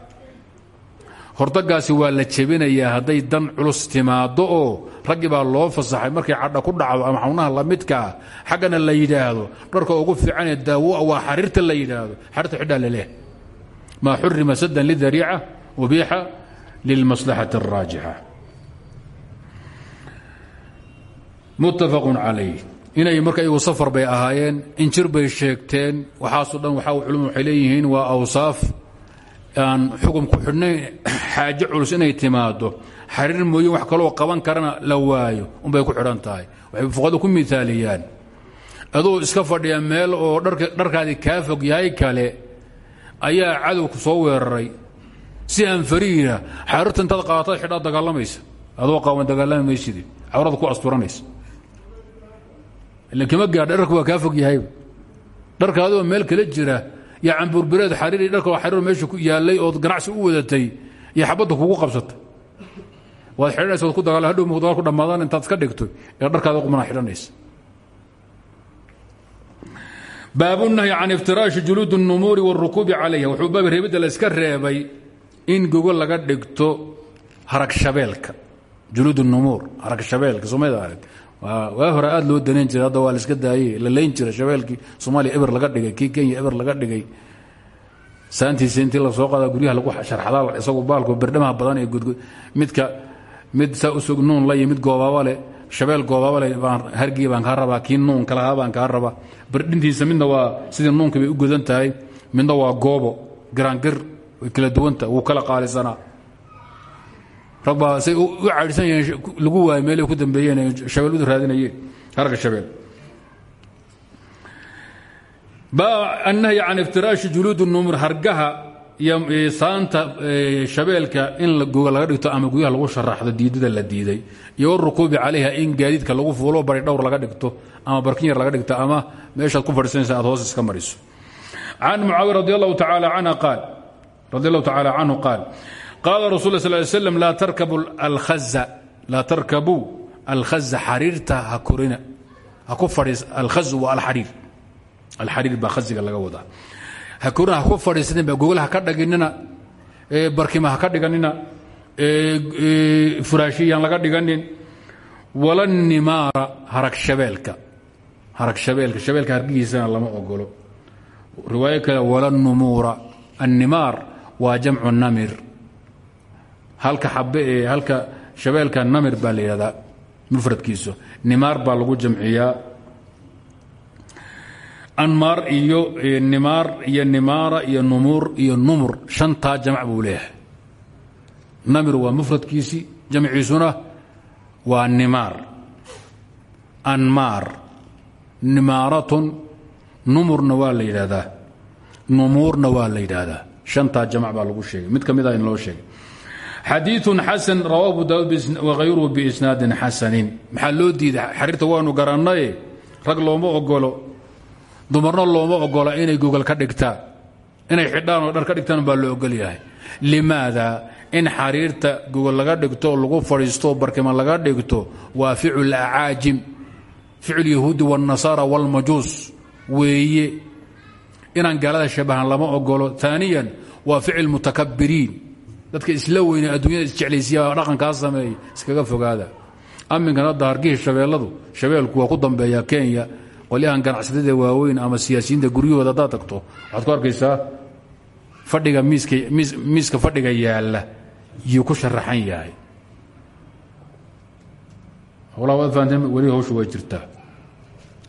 Hortagaasi waa la jebinayaa hadday dan culus timaado oo raggii baa loo fasaxay markay cadha ku dhacdo ama xawnaha lamidkaa xaggana la yidhaahdo. Dharka ugu fiicanee daawoa waa xariirta la yidhaahdo. Xariirta xidhaa laleh maa xurima saddan lidariica ubiixa lilmaslaxati الraajixa muttafaqun calayh inay marka iyagu safar bay ahaayeen injir bay sheegteen waxaasoo dhan waxaa culum waxay leeyihiin waa awsaaf aan xukun ku xidhnayn xaaje culus inay timaado xariir mooye wax kaloo qaban karana la waayo unbay ku xidhan tahay waxay fuqadu ku miaaliyaan aduu iska fadhiya meel oo dharkaadii kaa fog yahay kale ayaa cadowku soo weeraray si aan fariira xariirta intaad qaataad xidhaa dagaalamaysa adoo qaawan dagaalami maysidi cawrada ku asturanaysa ila kama gaadha dharka waa kaa fog yahayba dharka adoo meel kala jira iyo cambuurbireed xariiri dharka xariir meesha ku yaallay ood ganacsi u wadatay iyo xabadda kugu qabsatay waad xidhanaysa waad ku dagaal hadhow mu dagaal ku dhammaadaan intaad iska dhigto ee dharkaada qumana xidhanaysa baabu nahyi can iftiraashi juluud الnumuuri wاlrukuubi calayha wuxuu baab reebidda la iska reebay in gogo laga dhigto harag shabeelka juluud numuur harag shabeelka soomada arag waa hore aada loo danayn jiray hadda iska daayey la layn jira shabeelkii. Soomaaliya eber laga dhigay kenya eber laga dhigay. Saantiisa intii la soo qaada guryaha lagu sharxdaa isagu baalku berdhamaha badan ee gudgud midka mid saa usug la iyo mid goobaaba shabeel goobaaba leh baan hargii baan kaa rabaa kii nuun kalahaa baan kaa rabaa. Berdhintiisa midna waa sidii nuunkii bay u tahay midna waa goobo giraangir way kala duwanta wuu kala qaalisanaa. Rag say u caadhisan yihiin lagu waayo meelay ku dambeeyeen shabeel uda raadinayeen harga shabeel annahyi can iftiraashi juluud numur hargaha iyo saanta shabeelka in goga laga dhigto ama guryaha lagu sharaxdo diidada la diiday. Iyo warukuubi calayha in gaadiidka lagu fuulo bari dhowr laga dhigto ama barkin yar laga dhigto ama meeshaad ku fadhiisanaysa aad hoos iska mariso. Can mucaawiya radi allahu tacaala canha radi allahu tacaala canhu qaal qaala rasul ll sl slam laa tarkabuu alkhaza xariirta ha korina ha ku fadhiis alkhazu waa alxariir. Alxariir baa khasiga laga wadaa. Ha korina ha ku fadhiisanin ba gogol ha ka dhaginina barkima ha ka dhiganina furaashiyaan laga dhiganin. Wala nimaara harag shabeelka harag shabeelka shabeelka hargigiisana lama ogolo riwaayo kale wala numuura annimaar waa jamcu namir. Halka xabe halka shabeelka namir baa la yidhahdaa mufradkiisu. Nimaar baa lagu jamciyaa. Anmaar iyo nimaar iyo nimaara iyo numuur iyo numur shantaa jamc buu leeyahay. Namir waa mufradkiisii jamciisuna waa nimaar. Anmaar nimaaratun numurna waa la yidhaahdaa numuurna waa la yidhaahdaa antaa jamc baa lagu sheegay mid kamida in loo sheegay xadiiu xasan rawa abu daud wahayruhu biisnaadin xasanin maxaa loo diiday xariirta waanu garannaye rag looma ogolo dumarna looma ogola inay gogol ka dhigtaan inay xidhaan oo dhar ka dhigtaan baa loo ogol yahay limaada in xariirta gogol laga dhigto oo lagu fadhiisto barkima laga dhigto waa ficul acaajim ficul yahuudi wاnasaara wاlmajuus weeye inaan gaalada shabahan lama ogolo aaniyan waa ficil mutakabiriin dadka isla weyne adduunyada isjeclaysiya dhaqankaa sameey iskaga fogaada. Aminkan hadda hargihii shabeelladu shabeelku waa ku dambeeya kenya. Qolyahan ganacsatada waaweyn ama siyaasiyiinta guryahooda haddaad tagto waxaad ku arkaysaa fadhiga miiska fadhiga yaalla yuu ku sharaxan yahay. Howlaa waad fahanteen weli hawshu way jirtaa.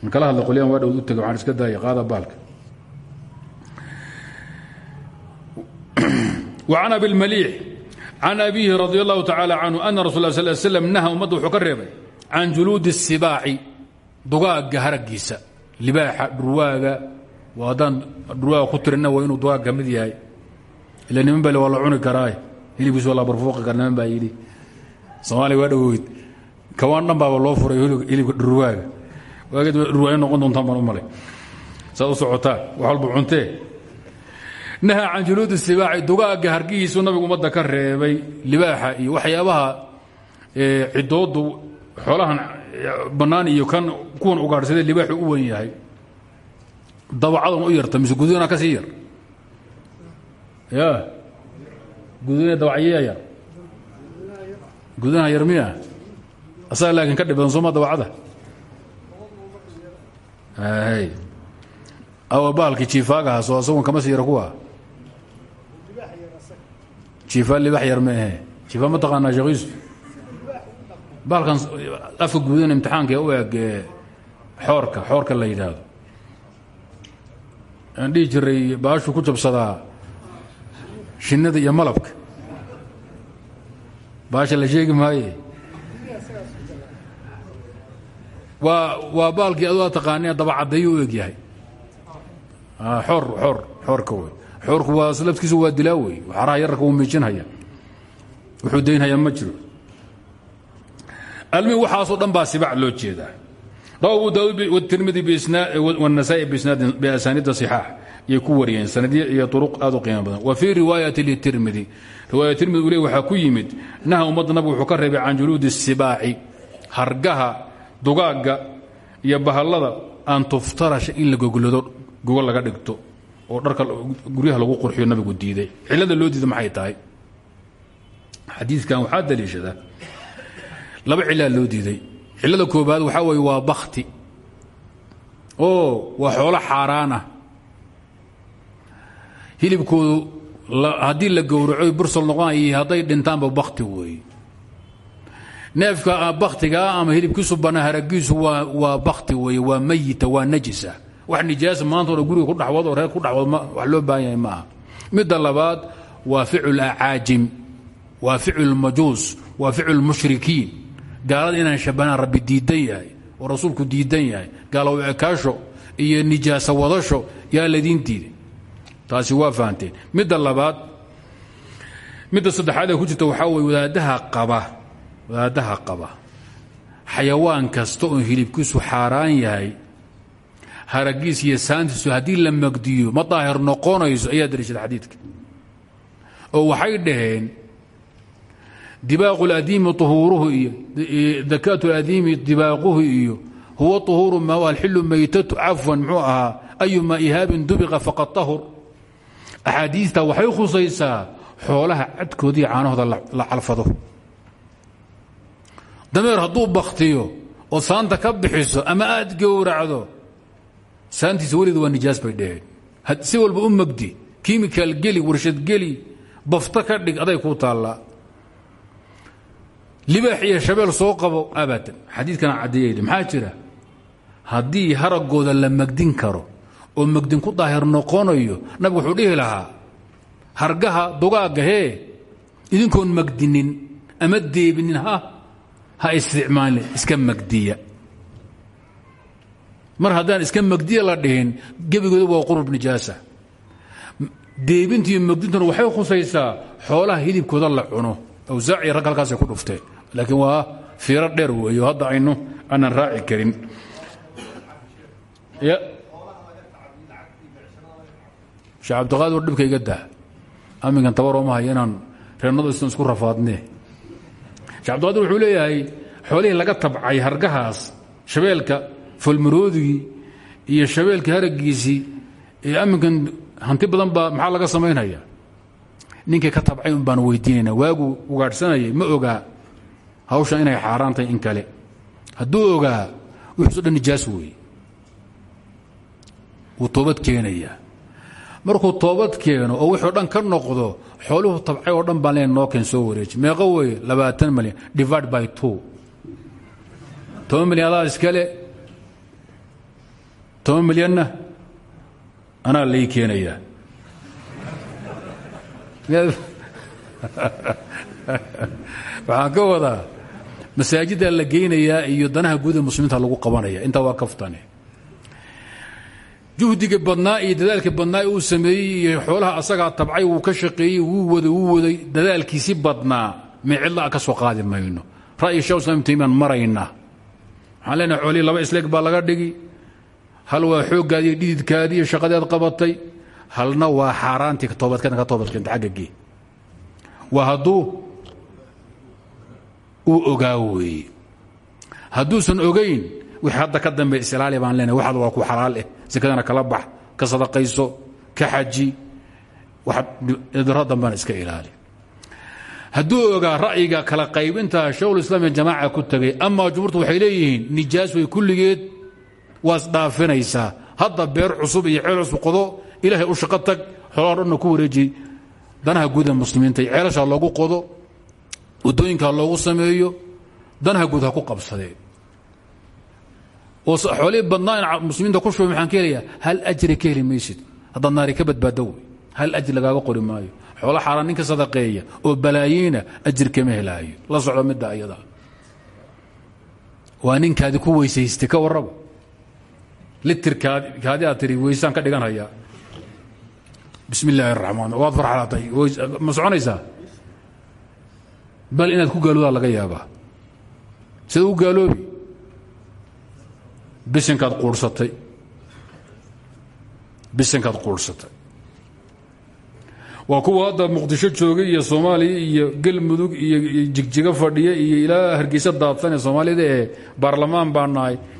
In kala hadla qolyahan waa dhow u tegay waxaan iska daaya qaada baalka an abi maliix can abiihi radi allahu tacaala canhu ana rasul s slm naha ummadda wuxuu ka reebay can juluudi sibaaci dugaagga haragiisa libaaxa dhurwaaga haddaan dhurwaaga ku tirina waa inuu dugaag ka mid yahay. Ila niman baa waa la cuni karaa hilibkiis waa la barfuuqi kara niman baa yidhi soomaaliya waa dhawoyd kawaan dhan baaba loo furay hilibka dhurwaaga waaged dhurwaayo noqon doontaan baan u malay. Saad u socotaa wax walba cuntee naha can juluudi sibaaci dugaaga hargihiisu nabigu ummadda ka reebay libaaxa iyo waxyaabaha cidoodu xoolahan bannaan iyo kan kuwan ugaadhsadee libaaxu u wen yahay. Dabacadan u yarta mise guduna ka sii yar? Ya guduna dabacyaa yar gudunaha yar miya asaga ka dhib badan sooma dabacada? Awa baalkii jiifaagaha soo kama sii kuwa jiifa libax yar ma ahe jiifa ma taqaanaa yuusuf baalkan afka guudan imtixaanka ee u eg xoorka xoorka la yidhaahdo. Aan dhihi jiray baashu ku jabsadaa shinnada iyo malabka. Baasha la sheegi maaye? Waa waa baalkii adua taqaanee dabacaddeeyu u eg yahay xoor xoor xoorka oorku slafkiisu waa dilaa wey xaraha yararka wuu wuxuu daynhayaa ma jiro. Almi waxaasoo dhan baa sibac loo jeedaa. Raw abu daawuud tirmidi wanasaai biasaaniidda صixaax yay ku wariyeen sanadiya iyo uruq aad u qiimo badan. Wa fii riwaayati litirmidi riwaaya tirmidi uu le ku yimid naha ummadda nabigu wuxuu ka reebay can juluudi sibaaci hargaha dugaagga iyo bahallada aan tuftarasha in la goglado gogol laga dhigto oo dharka guryaha lagu qurxiyo nabigu diiday. Cilada loo diida maxay tahay? Xadiikan waxaa daliishada. Laba cilaa loo diiday. Cilada koobaad waxaa weeye waa bakti oo waa xoolo xaaraan ah hilibkoodu haddii la gowraco bursal noqonay hadday dhintaanba bakti weeye. Neefka baktigaa ama hilibkiisu bana haragiisu waa bakti weeye waa mayita waa najisa wax nijaasa maanta o guriga ku dhaxwad oo reer ku dhaxwad wax loo baahan yahay maaha. Labaad waa ficul acaajim waa ficul majuus waa ficul mushrikiin. Gaalada inaan shabahaan rabbi diidan yahay oo rasuulku diidan yahay gaalow ekaasho iyo nijaasa wadasho yaa ladiin diiday taasi waa fahanteen. Midda labaad midda saddexaad ee ku jirta waxaa weye wadaadaha qaba wadaadaha qaba. Xayawaan kasta oo hilibkiisu xaaraan yahay haragiis iyo saantiisu haddii la magdiyo ma daahir noqonayso ayaa dariishada xadiidka. Oo waxay dhaheen dibaaqu ladiimi uhuuruhu iyo dakaatu ladiimi dibaaquhu huwa uhuuru ma alxilu maytatu cafwan muxuu ahaa ayuma ihaabin dubiqa faqad axaadiista waxay khusaysaa xoolaha cadkoodii caanahooda la calfado. Dameer hadduu baktiyo oo saanta ka bixiso ama aad gowracdo saantiisa weligeed waa nijaas bay dhaheen. Si walba u magdi kimikal geli warshad geli bafta ka dhig aday kuu taallaa. Libaax iyo shabeel soo qabo abadan xadiidkana caddeeyayh maxaa jira? Haddii haragooda la magdin karo oo magdin ku daahir noqonayo nabigu wuxuu dhihi lahaa hargaha dugaagga hee idinkoon magdinin ama deebinin ha ha isticmaalin iska magdiya mar haddaan iska magdiya la dhihin gebigooda waa qurub nijaasa. Deebinta iyo magdintuna waxay khusaysaa xoolaha hilibkooda la cuno. Awsaaci rag halkaasay ku dhufteen laakiin waa fiiro dheer weeyo hadda aynu aanan raaci karin. Sheekh cabdiqaadir dhibka iga daa. Aminkan tabarooma haya inaan reernadu isna isku rafaadne. Sheekh cabdiqaadir wuxuu leeyahay xoolihii laga tabcay hargahaas shabeelka folmaroodigii iyo shabeelka haragiisii aminkan hanti badan baa maxaa laga samaynaya? Ninkii ka tabcay un baan weydiinayna waaguu ugaadhsanayay. Ma ogaa hawshan inay xaaraan tahay in kale. Hadduu ogaa wuxuuso dhan nijaas weeye. Wuu toobad keenayaa. Markuu toobad keeno oo wuxuu dhan ka noqdo xooluhu tabcay oo dhan baan leen noo soo wareeji. Meeqo weeye labaatan milyan divide by two. Toban milyan adaa iskale toban milyanna? Anaa lai keenayaa. Waxaan ka wadaa masaajiddaa la geynayaa iyo danaha guuda muslimiinta lagu qabanaya. Intaa waa kaftane juhdiga badnaa iyo dadaalka badnaa uu sameeyey iyo xoolaha asagaa tabcay wuu ka shaqeeyey wuu waday wuu waday. Dadaalkiisi badnaa cidla ka soo qaadi mayno. Ra'yi shekh islam ibn taymiyan marayna waxaan laba isleeg baa laga dhigi hal waa xooggaadi iyo dhididkaadii iyo shaqadeed qabatay? Halna waa xaaraantii toobadkeena ka toobadkeenta xagga gee waa hadduu uu ogaa weeye. Hadduusan ogayn wixii hadda ka dambe isilaali baan leenahay waxaad waa ku xalaal eh. Sakadana kala bax ka sadaqayso ka xaji. Diro dambana iska ilaali. Hadduu ogaa ra'yiga kala qaybinta shekhulislaam ee jamaaca ku tegay amaa jumhuurtu waxay leeyihiin nijaas way kulligeed waas dhaafinaysaa. Hadda beer cusub iyo ceel cusub qodo ilaahay u shaqo tag dhanna ku wareeji. Danaha guuda muslimiinta ceelasha loogu qodo waddooyinka loogu sameeyo danaha guud ku qabsadeen oo xoolihii badnaa in muslimiinta ku shubay maxaan ka hal ajri ka heli maysid. Naari ka badbaado wey hal ajri lagaaga qori maayo. Xoolo xaaraan ninka sadaqeeya oo balaayiina ajir kama helaayo. La socdo midda ayada. Waa ninkaadi ku weysaystay ka warraba litirkaadi aad tiri weysaan ka dhigan hayaa bismi waad farxaatay ma bal inaad ku gaaloodaa laga yaabaa. Sida u gaaloobi. Bisinkaad quursatay. Bisinkaad quursatay waa kuwa hadda muqdisho joogay iyo soomaaliya iyo galmudug iyo jigjigo fadhiya iyo ilaa hargeysa daadsan ee soomaalida ee baarlamaan baa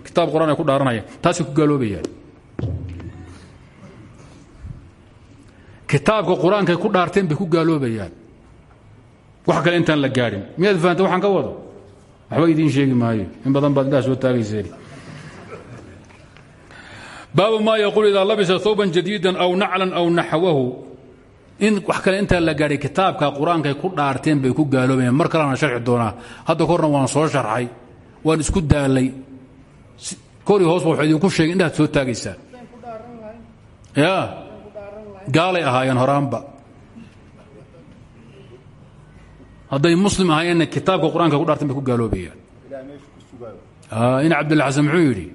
kitaab qur'aan ay ku dhaaranayaan. Taasay ku gaaloobayaan. Kitaabka qur'aankay ku dhaarteen bay ku gaaloobayaan. Wax kale intaan la gaadhin miyaad fahamtay waxaan ka wado? Waxba idiin sheegi maayo. In badan baad indhaha soo taagayseen baabu maa yaquul idaa labisa thawban jadiidan aw naclan aw in wax kale intaa la gaadhay kitaabka qur'aankay ku dhaarteen bay ku gaaloobayaan mar sharxi doonaa. Hadda korna waan soo sharxay waan isku daalay. Kori hoosba waxuu idinku sheegay indhahaad soo taagaysaan ya gaalay ahaayeen horaanba. Hadday muslim ahaayeenna kitaabka qur'aanka ku dhaarteen bay ku gaaloobayaan in cabdilla xasan muxuu yidhi?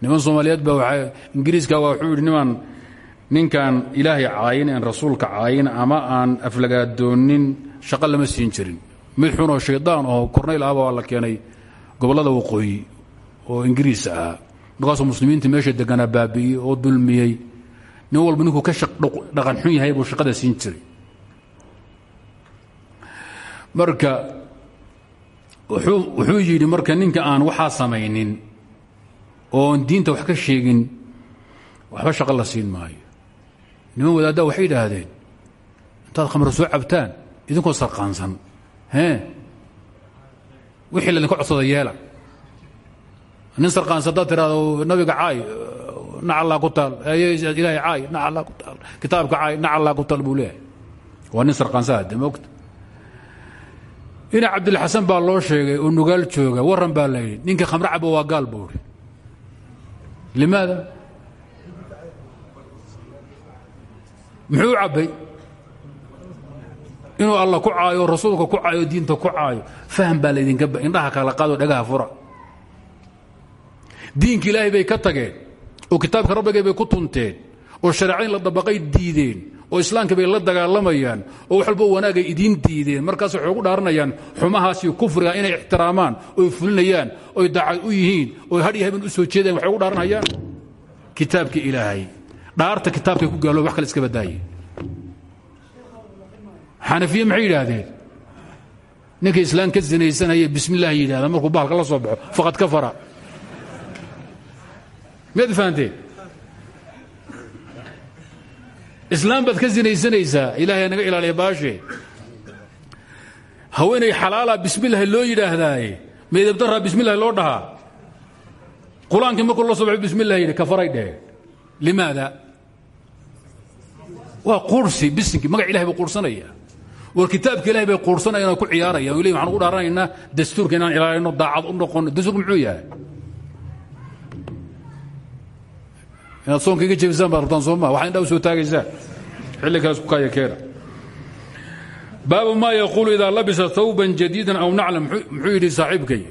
Niman soomaaliyeed baa ingiriiska waa wuxuu yidhi ninkaan ilaahay caayin aan rasuulka caayin ama aan aflagaadoonin shaqo lama siin jirin. Mid xunoo shaydaan oo kornayl ahba waa la keenay gobollada waqooyi oo ingiriis ah markaasuu muslimiinta meesha deganaa baabi'iyey oo dulmiyey. Nin walba ninkuu ka dhaqan xun yahay buu shaqada siin jiray. Marka wuxuu yidhi marka ninka aan waxaa samaynin oon diinta wax ka sheegin waxba shaqo la siin maayo niman wadaaddaa waxay yidhaahdeen intaad khamro soo cabtaan idinkoo sarqaansan e wixii laydinka codsada yeela. Nin sarqaansan haddaad tiraado nabiga caay nacallaa ku taal ilaahay caay nacallaa ku taal kitaabka caay nacallaa ku taal buu waa nin sarqaansan hadde moogta ina cabdilxasan baa loo sheegay oo nugaal jooga warran baa la yidhi ninka khamro cabo waa gaal buu limaada muxuu cabbay? Inuu alla ku caayo rasuulka ku caayo diinta ku caayo faham baa laydinka indhaha kala qaado dhagaha fura. Diinka ilaahay bay ka tageen oo kitaabka rabbigay bay ku tunteen oo shareecadin la dabaqay diideen oo islaamka bay la dagaalamayaan oo wax walba wanaagay idiin diideen. Markaas waxay ugu dhaaranayaan xumahaasi kufriga inay ixtiraamaan oy fulinayaan oy daacad u yihiin oy hadh iyo u soo jeedaan waxay ugu dhaaranayaan kitaabka ilaahay dhaarta kitaabkay ku gaalo wax kale iska badaaye. Xanafiye maxay yidhaahdeen? Ninka islaam ka sinaysanaya bismi illah yidhahda markuu bahalka la soo baxo faqad ka fara miyaad fahanteen islaam baad ka sinaysanaysaa ilaahay naga ilaaliya baashe. Haweenay xalaala bismillahi loo yidhaahdaaye. Meedabdaraa bismillahi loo dhahaa? Qur'aankii markuu la soo baxo bismillahi yidhi kafaray dheh. Limaada waa quursi bisinkii magac ilahay buu quursanaya war kitaabka ilahay bay quursanayaan oo ku ciyaarayaan weli waxaan ugu dhaaranaynaa dastuurka inaan ilaalino daacad u noqono. Dastuurku muxuu yahay? Inaad soonka iga jebisaan baad rabtaan soo maa waxaa indhaa u soo taagaysaan xilli kale isku kaaya keena. Baabu maa yaquulu idaa labisa thawban jadiidan aw naclan muxuu yidhi saaxiibkay?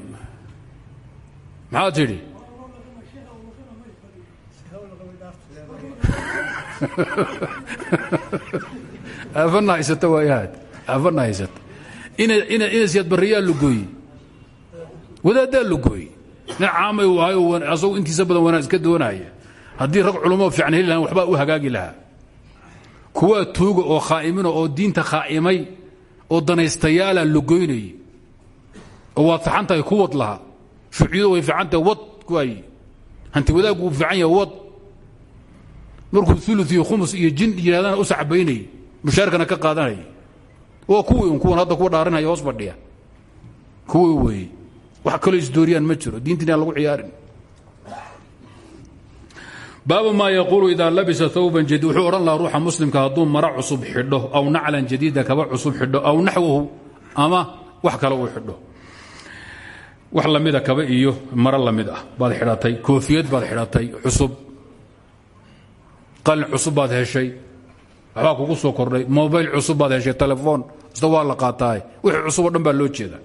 Maxaad tidhi aafana haysata waayahaad aafana haysata inasyad barriyaa lugooye wadaaddaa lugooye nin caamay u ahay asagu intiisa badan wanaag iska doonaya haddii rag culummoo fiican heli waxbaa u hagaagi lahaa kuwaa tuuga oo khaa'imina oo diinta khaa'imay oo danaystayaala lugoynayay oo waad tahay ku wad lahaa shuuciyadu way fiican wad kuwaaye hanti wadaaggu fiican yahay wad markuu ulu iyo khumus iyo jin yidhahdana u sacbaynay mushaarkana ka qaadanay waa kuwii kuwan hadda kuwa dhaarinaya hoos fadhiya kuwii weeye wax kaloo isdooriyaan ma jiro diintiin lagu ciyaarin. Baabu maa yaquulu idaa labisa thawban jadid wuxuu odhan lahaa ruuxa muslimka hadduu mara cusub xidho aw naclan jadiida kaba cusub xidho aw naxwahu ama wax kale uu xidho. Wax lamida kaba iyo maro la mid baad xidhatay koofiyad baad xidhatay cusub qalin cusub baad heshay waxbaa kugu soo kordhay mobayl cusub baad heshay telefoon ista waa la qaataay wixii cusub o dhan baa loo jeeda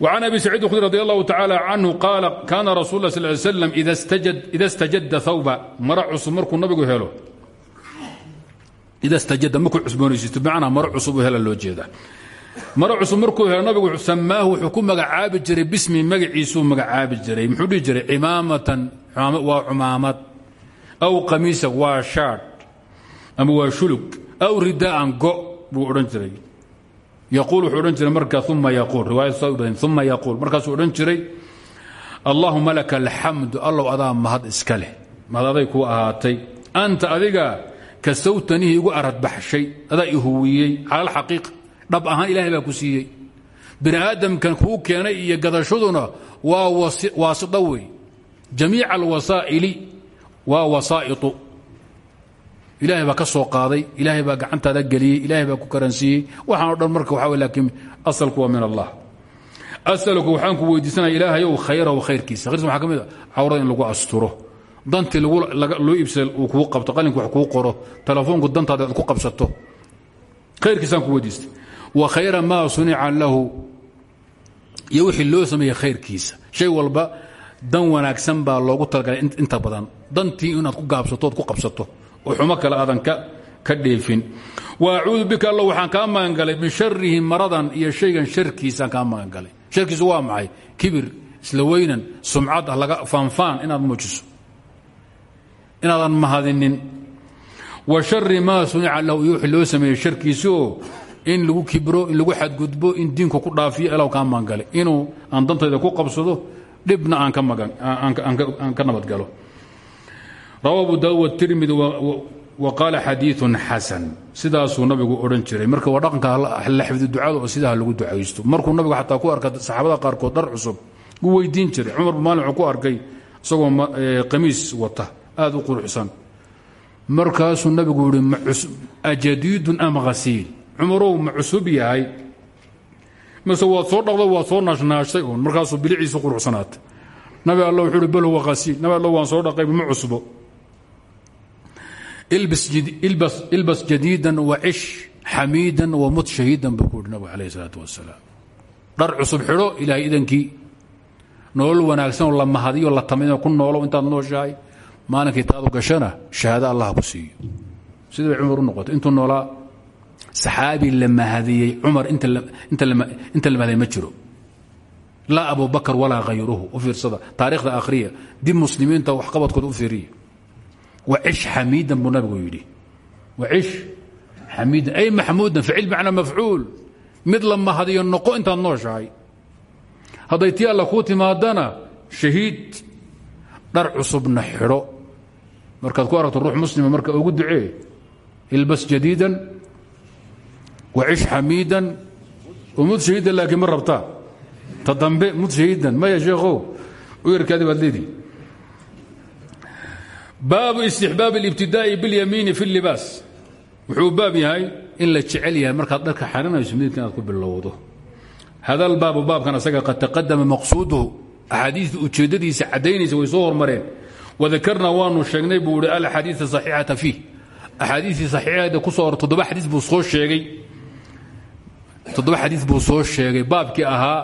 وعن أبي سعيد الخدري رضي الله تعالى عنه قال كان رسول الله صلى الله عليه وسلم إذا استجد, إذا استجد ثوبا مرع عصب مركو النبي هلو إذا استجد مركو عصبونيسيست بمعنى مرع عصب هلا لو جيدا مرع عصب مركو هلو النبي سماه حكوم مقعاب جري باسم مقعيسو مقعاب جري محودي aw kamiisa waa shaadh ama waa shulug aw ridaaan go buu odhan jiray yaquul wuxuu jiray markaa uma yaquul riwaayad saa u badan uma yaquul markaasuu jiray allaahuma laka alxamdu allow adaa mahad iska leh mahad aday anta adiga ka sawtanihii igu aradbaxshay adaa i huwiyey cala alxaqiiqa dhab ahaan ilahay baa ku siiyey bini aadamkan kuu keenay iyo gadashaduna waa waasido wey jamiica alwasaa'ili waa wasaa'itu. Ilaahay baa ka soo qaaday ilaahay baa gacantaada geliyey ilaahay baa ku karansiiyey. Waxaan o dhan marka waxa laakiin asalku waa min allah. Asalku waxaan ku weydiisanaya ilaahayow khayrahu khayrkiisa. Khayrkiisa waxaa ka mid a cawrada in lagu asturo. Dantii loo iibsada uu kuu qabto qalinku wax kuu qoro. Telefoonku dantaada aad ku qabsato. Khayrkiisaan ku weydiistay. Wa khayra maa sunica lahu. Iyo wixii loo sameeyey khayrkiisa. Shay walba dan wanaagsan baa loogu talagalay inta badan dantii inaad ku gaabsato ood ku qabsato. Oo xumo kale aadan ka dheefin wa acuudu bika alla waxaan kaa magangalay min sharihi maradan iyo shaygan sharkiisaan kaa magangalay sharkiisu waa maxay? Kibir isla sumcad ah laga faanfaan inaad muujiso. Inaadan mahadinin. Wa shari maa sunica lahu iyo wixii loo in lagu kibro in lagu xadgudbo in diinku ku dhaafiyo ilaw kaa magangalay inuu aan dantayda ku qabsado dhibna aan ka nabadgalo rawa abu daawud wtirmidi wa qaala xadiiun xasan sidaasuu nabigu odhan jiray. Marka waa dhaqanka la xifdi ducada oo sidaa lagu ducaysto. Markuu nabigu xataa ku arka saxaabada qaarkood dhar cusub wuu weydiin jiray. Cumar maalin wuxuu ku arkay isagoo qamiis wata. Aad u quruxsan. Markaasuu nabigu yihi ajadiidun am hasiil cumarow ma cusub yahay. Waad soo dhaqdo waad soo naashnaashtay uun. Markaasuu biliciisu quruxsanaatay. Nabi alla wuxuu uhi bal huwa hasiil waan soo dhaqay ma cusbo ilbas jadiidan wacish xamiidan wamut shahiidan buu ku uhi nabigu alayh isalaatu wasalaam dhar cusub xidho ilaahay idankii. Nolol wanaagsanoo la mahadiyo la tamayo ku noolo intaad nooshahay maalinkii taadu gashana shahaado allah ku siiyo. Sidii bay cumar u noqotay. Intuu noolaa saxaabi la mahadiyey cumar inta la mahadiye ma jiro. Laa abu bakr walaa hayruhu u fiirsada. Taarikhda akhriya dib muslimiinta waxqabadkooda u fiiriya wacish xamiidan buu nabigu yidhi. Wacish xamiidan ay maxmuudan ficil macna mafcuul. Mid la mahadiyo noqo intaad nooshahay. Hadday alla kuu timaadana shahiid dhar cusubna xidho. Markaad ku aragto ruux muslima marka ugu ducee ilbas jadiidan wacish xamiidan mud shahiidan laakiin ma rabtaa. Ta mud shahiidan maya sheekhow u yarkaadi baabu istixbaab اlibtidaa'i biاlyamiini fi اlibaas wuxuu baab yahay in la jecel yahay markaad dharka xarinayso midka inaad ku bilowdo hada albaabu baabkan asaga qad taqadama maqsuuduhu axaadiista ujeeddadiisa caddaynaysa way soo hormareen wadakarna waanu sheegnay buu ihi alaxaadiia saxiixata fiih axaadiistii saxiixada ku soo hor toddoba xadiis buu soo sheegay toddoba xadiis buu soo sheegay baabkii ahaa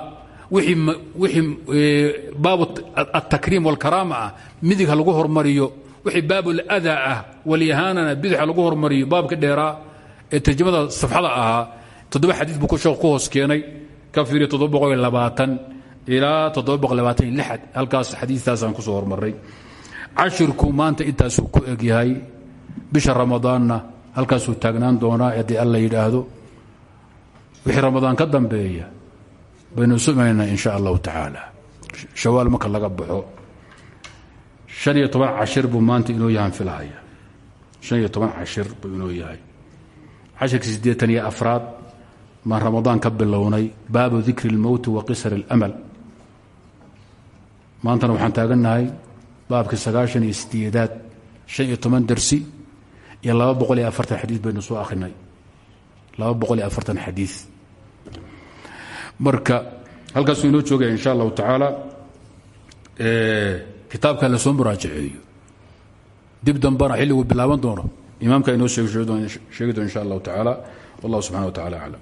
wixii baabu altakriim walkaraama ah midig ha lagu hormariyo wixii baabuladaa ah walyahaanana bidix ha lagu hormariyo baabka dheeraa ee tarjamada safxada ahaa toddoba xadiis buu ku hoos keenay ka labaatan ilaa halkaas xadiistaasaan ku soo hormaray. Cashirku maanta intaasuu ku egyahay bisha ramadaanna halkaasuu taagnaan doonaa haddii alla yidhaahdo wixii ramadaan ka dambeeya baynu sumaynaa in sha allahu tacaala. Shawaal marka han iyo toban cashir buu maanta inoo yahan filahaya han iyo toban cashir buu inoo yahay. Cashirkii siddeetan iyo afraad maan ramadaan ka bilownay. Baabu dikri اlmowti wa qisar اlamal maantana waxaan taagannahay baabkii sagaashan iyo sideedaad han iyo toban dersi iyo laba boqol iyo afartan xadiis baynu soo akhrinay laba boqol iyo afartan xadiis. Marka halkaasuu inoo joogaya in sha allahu tacaala kitaabka la soo muraajaceeyo. Dib dambana xilliguu bilaaban doono imaamka inoo sheegi doono insha allahu tacaala wallah subxana wa tacala aclam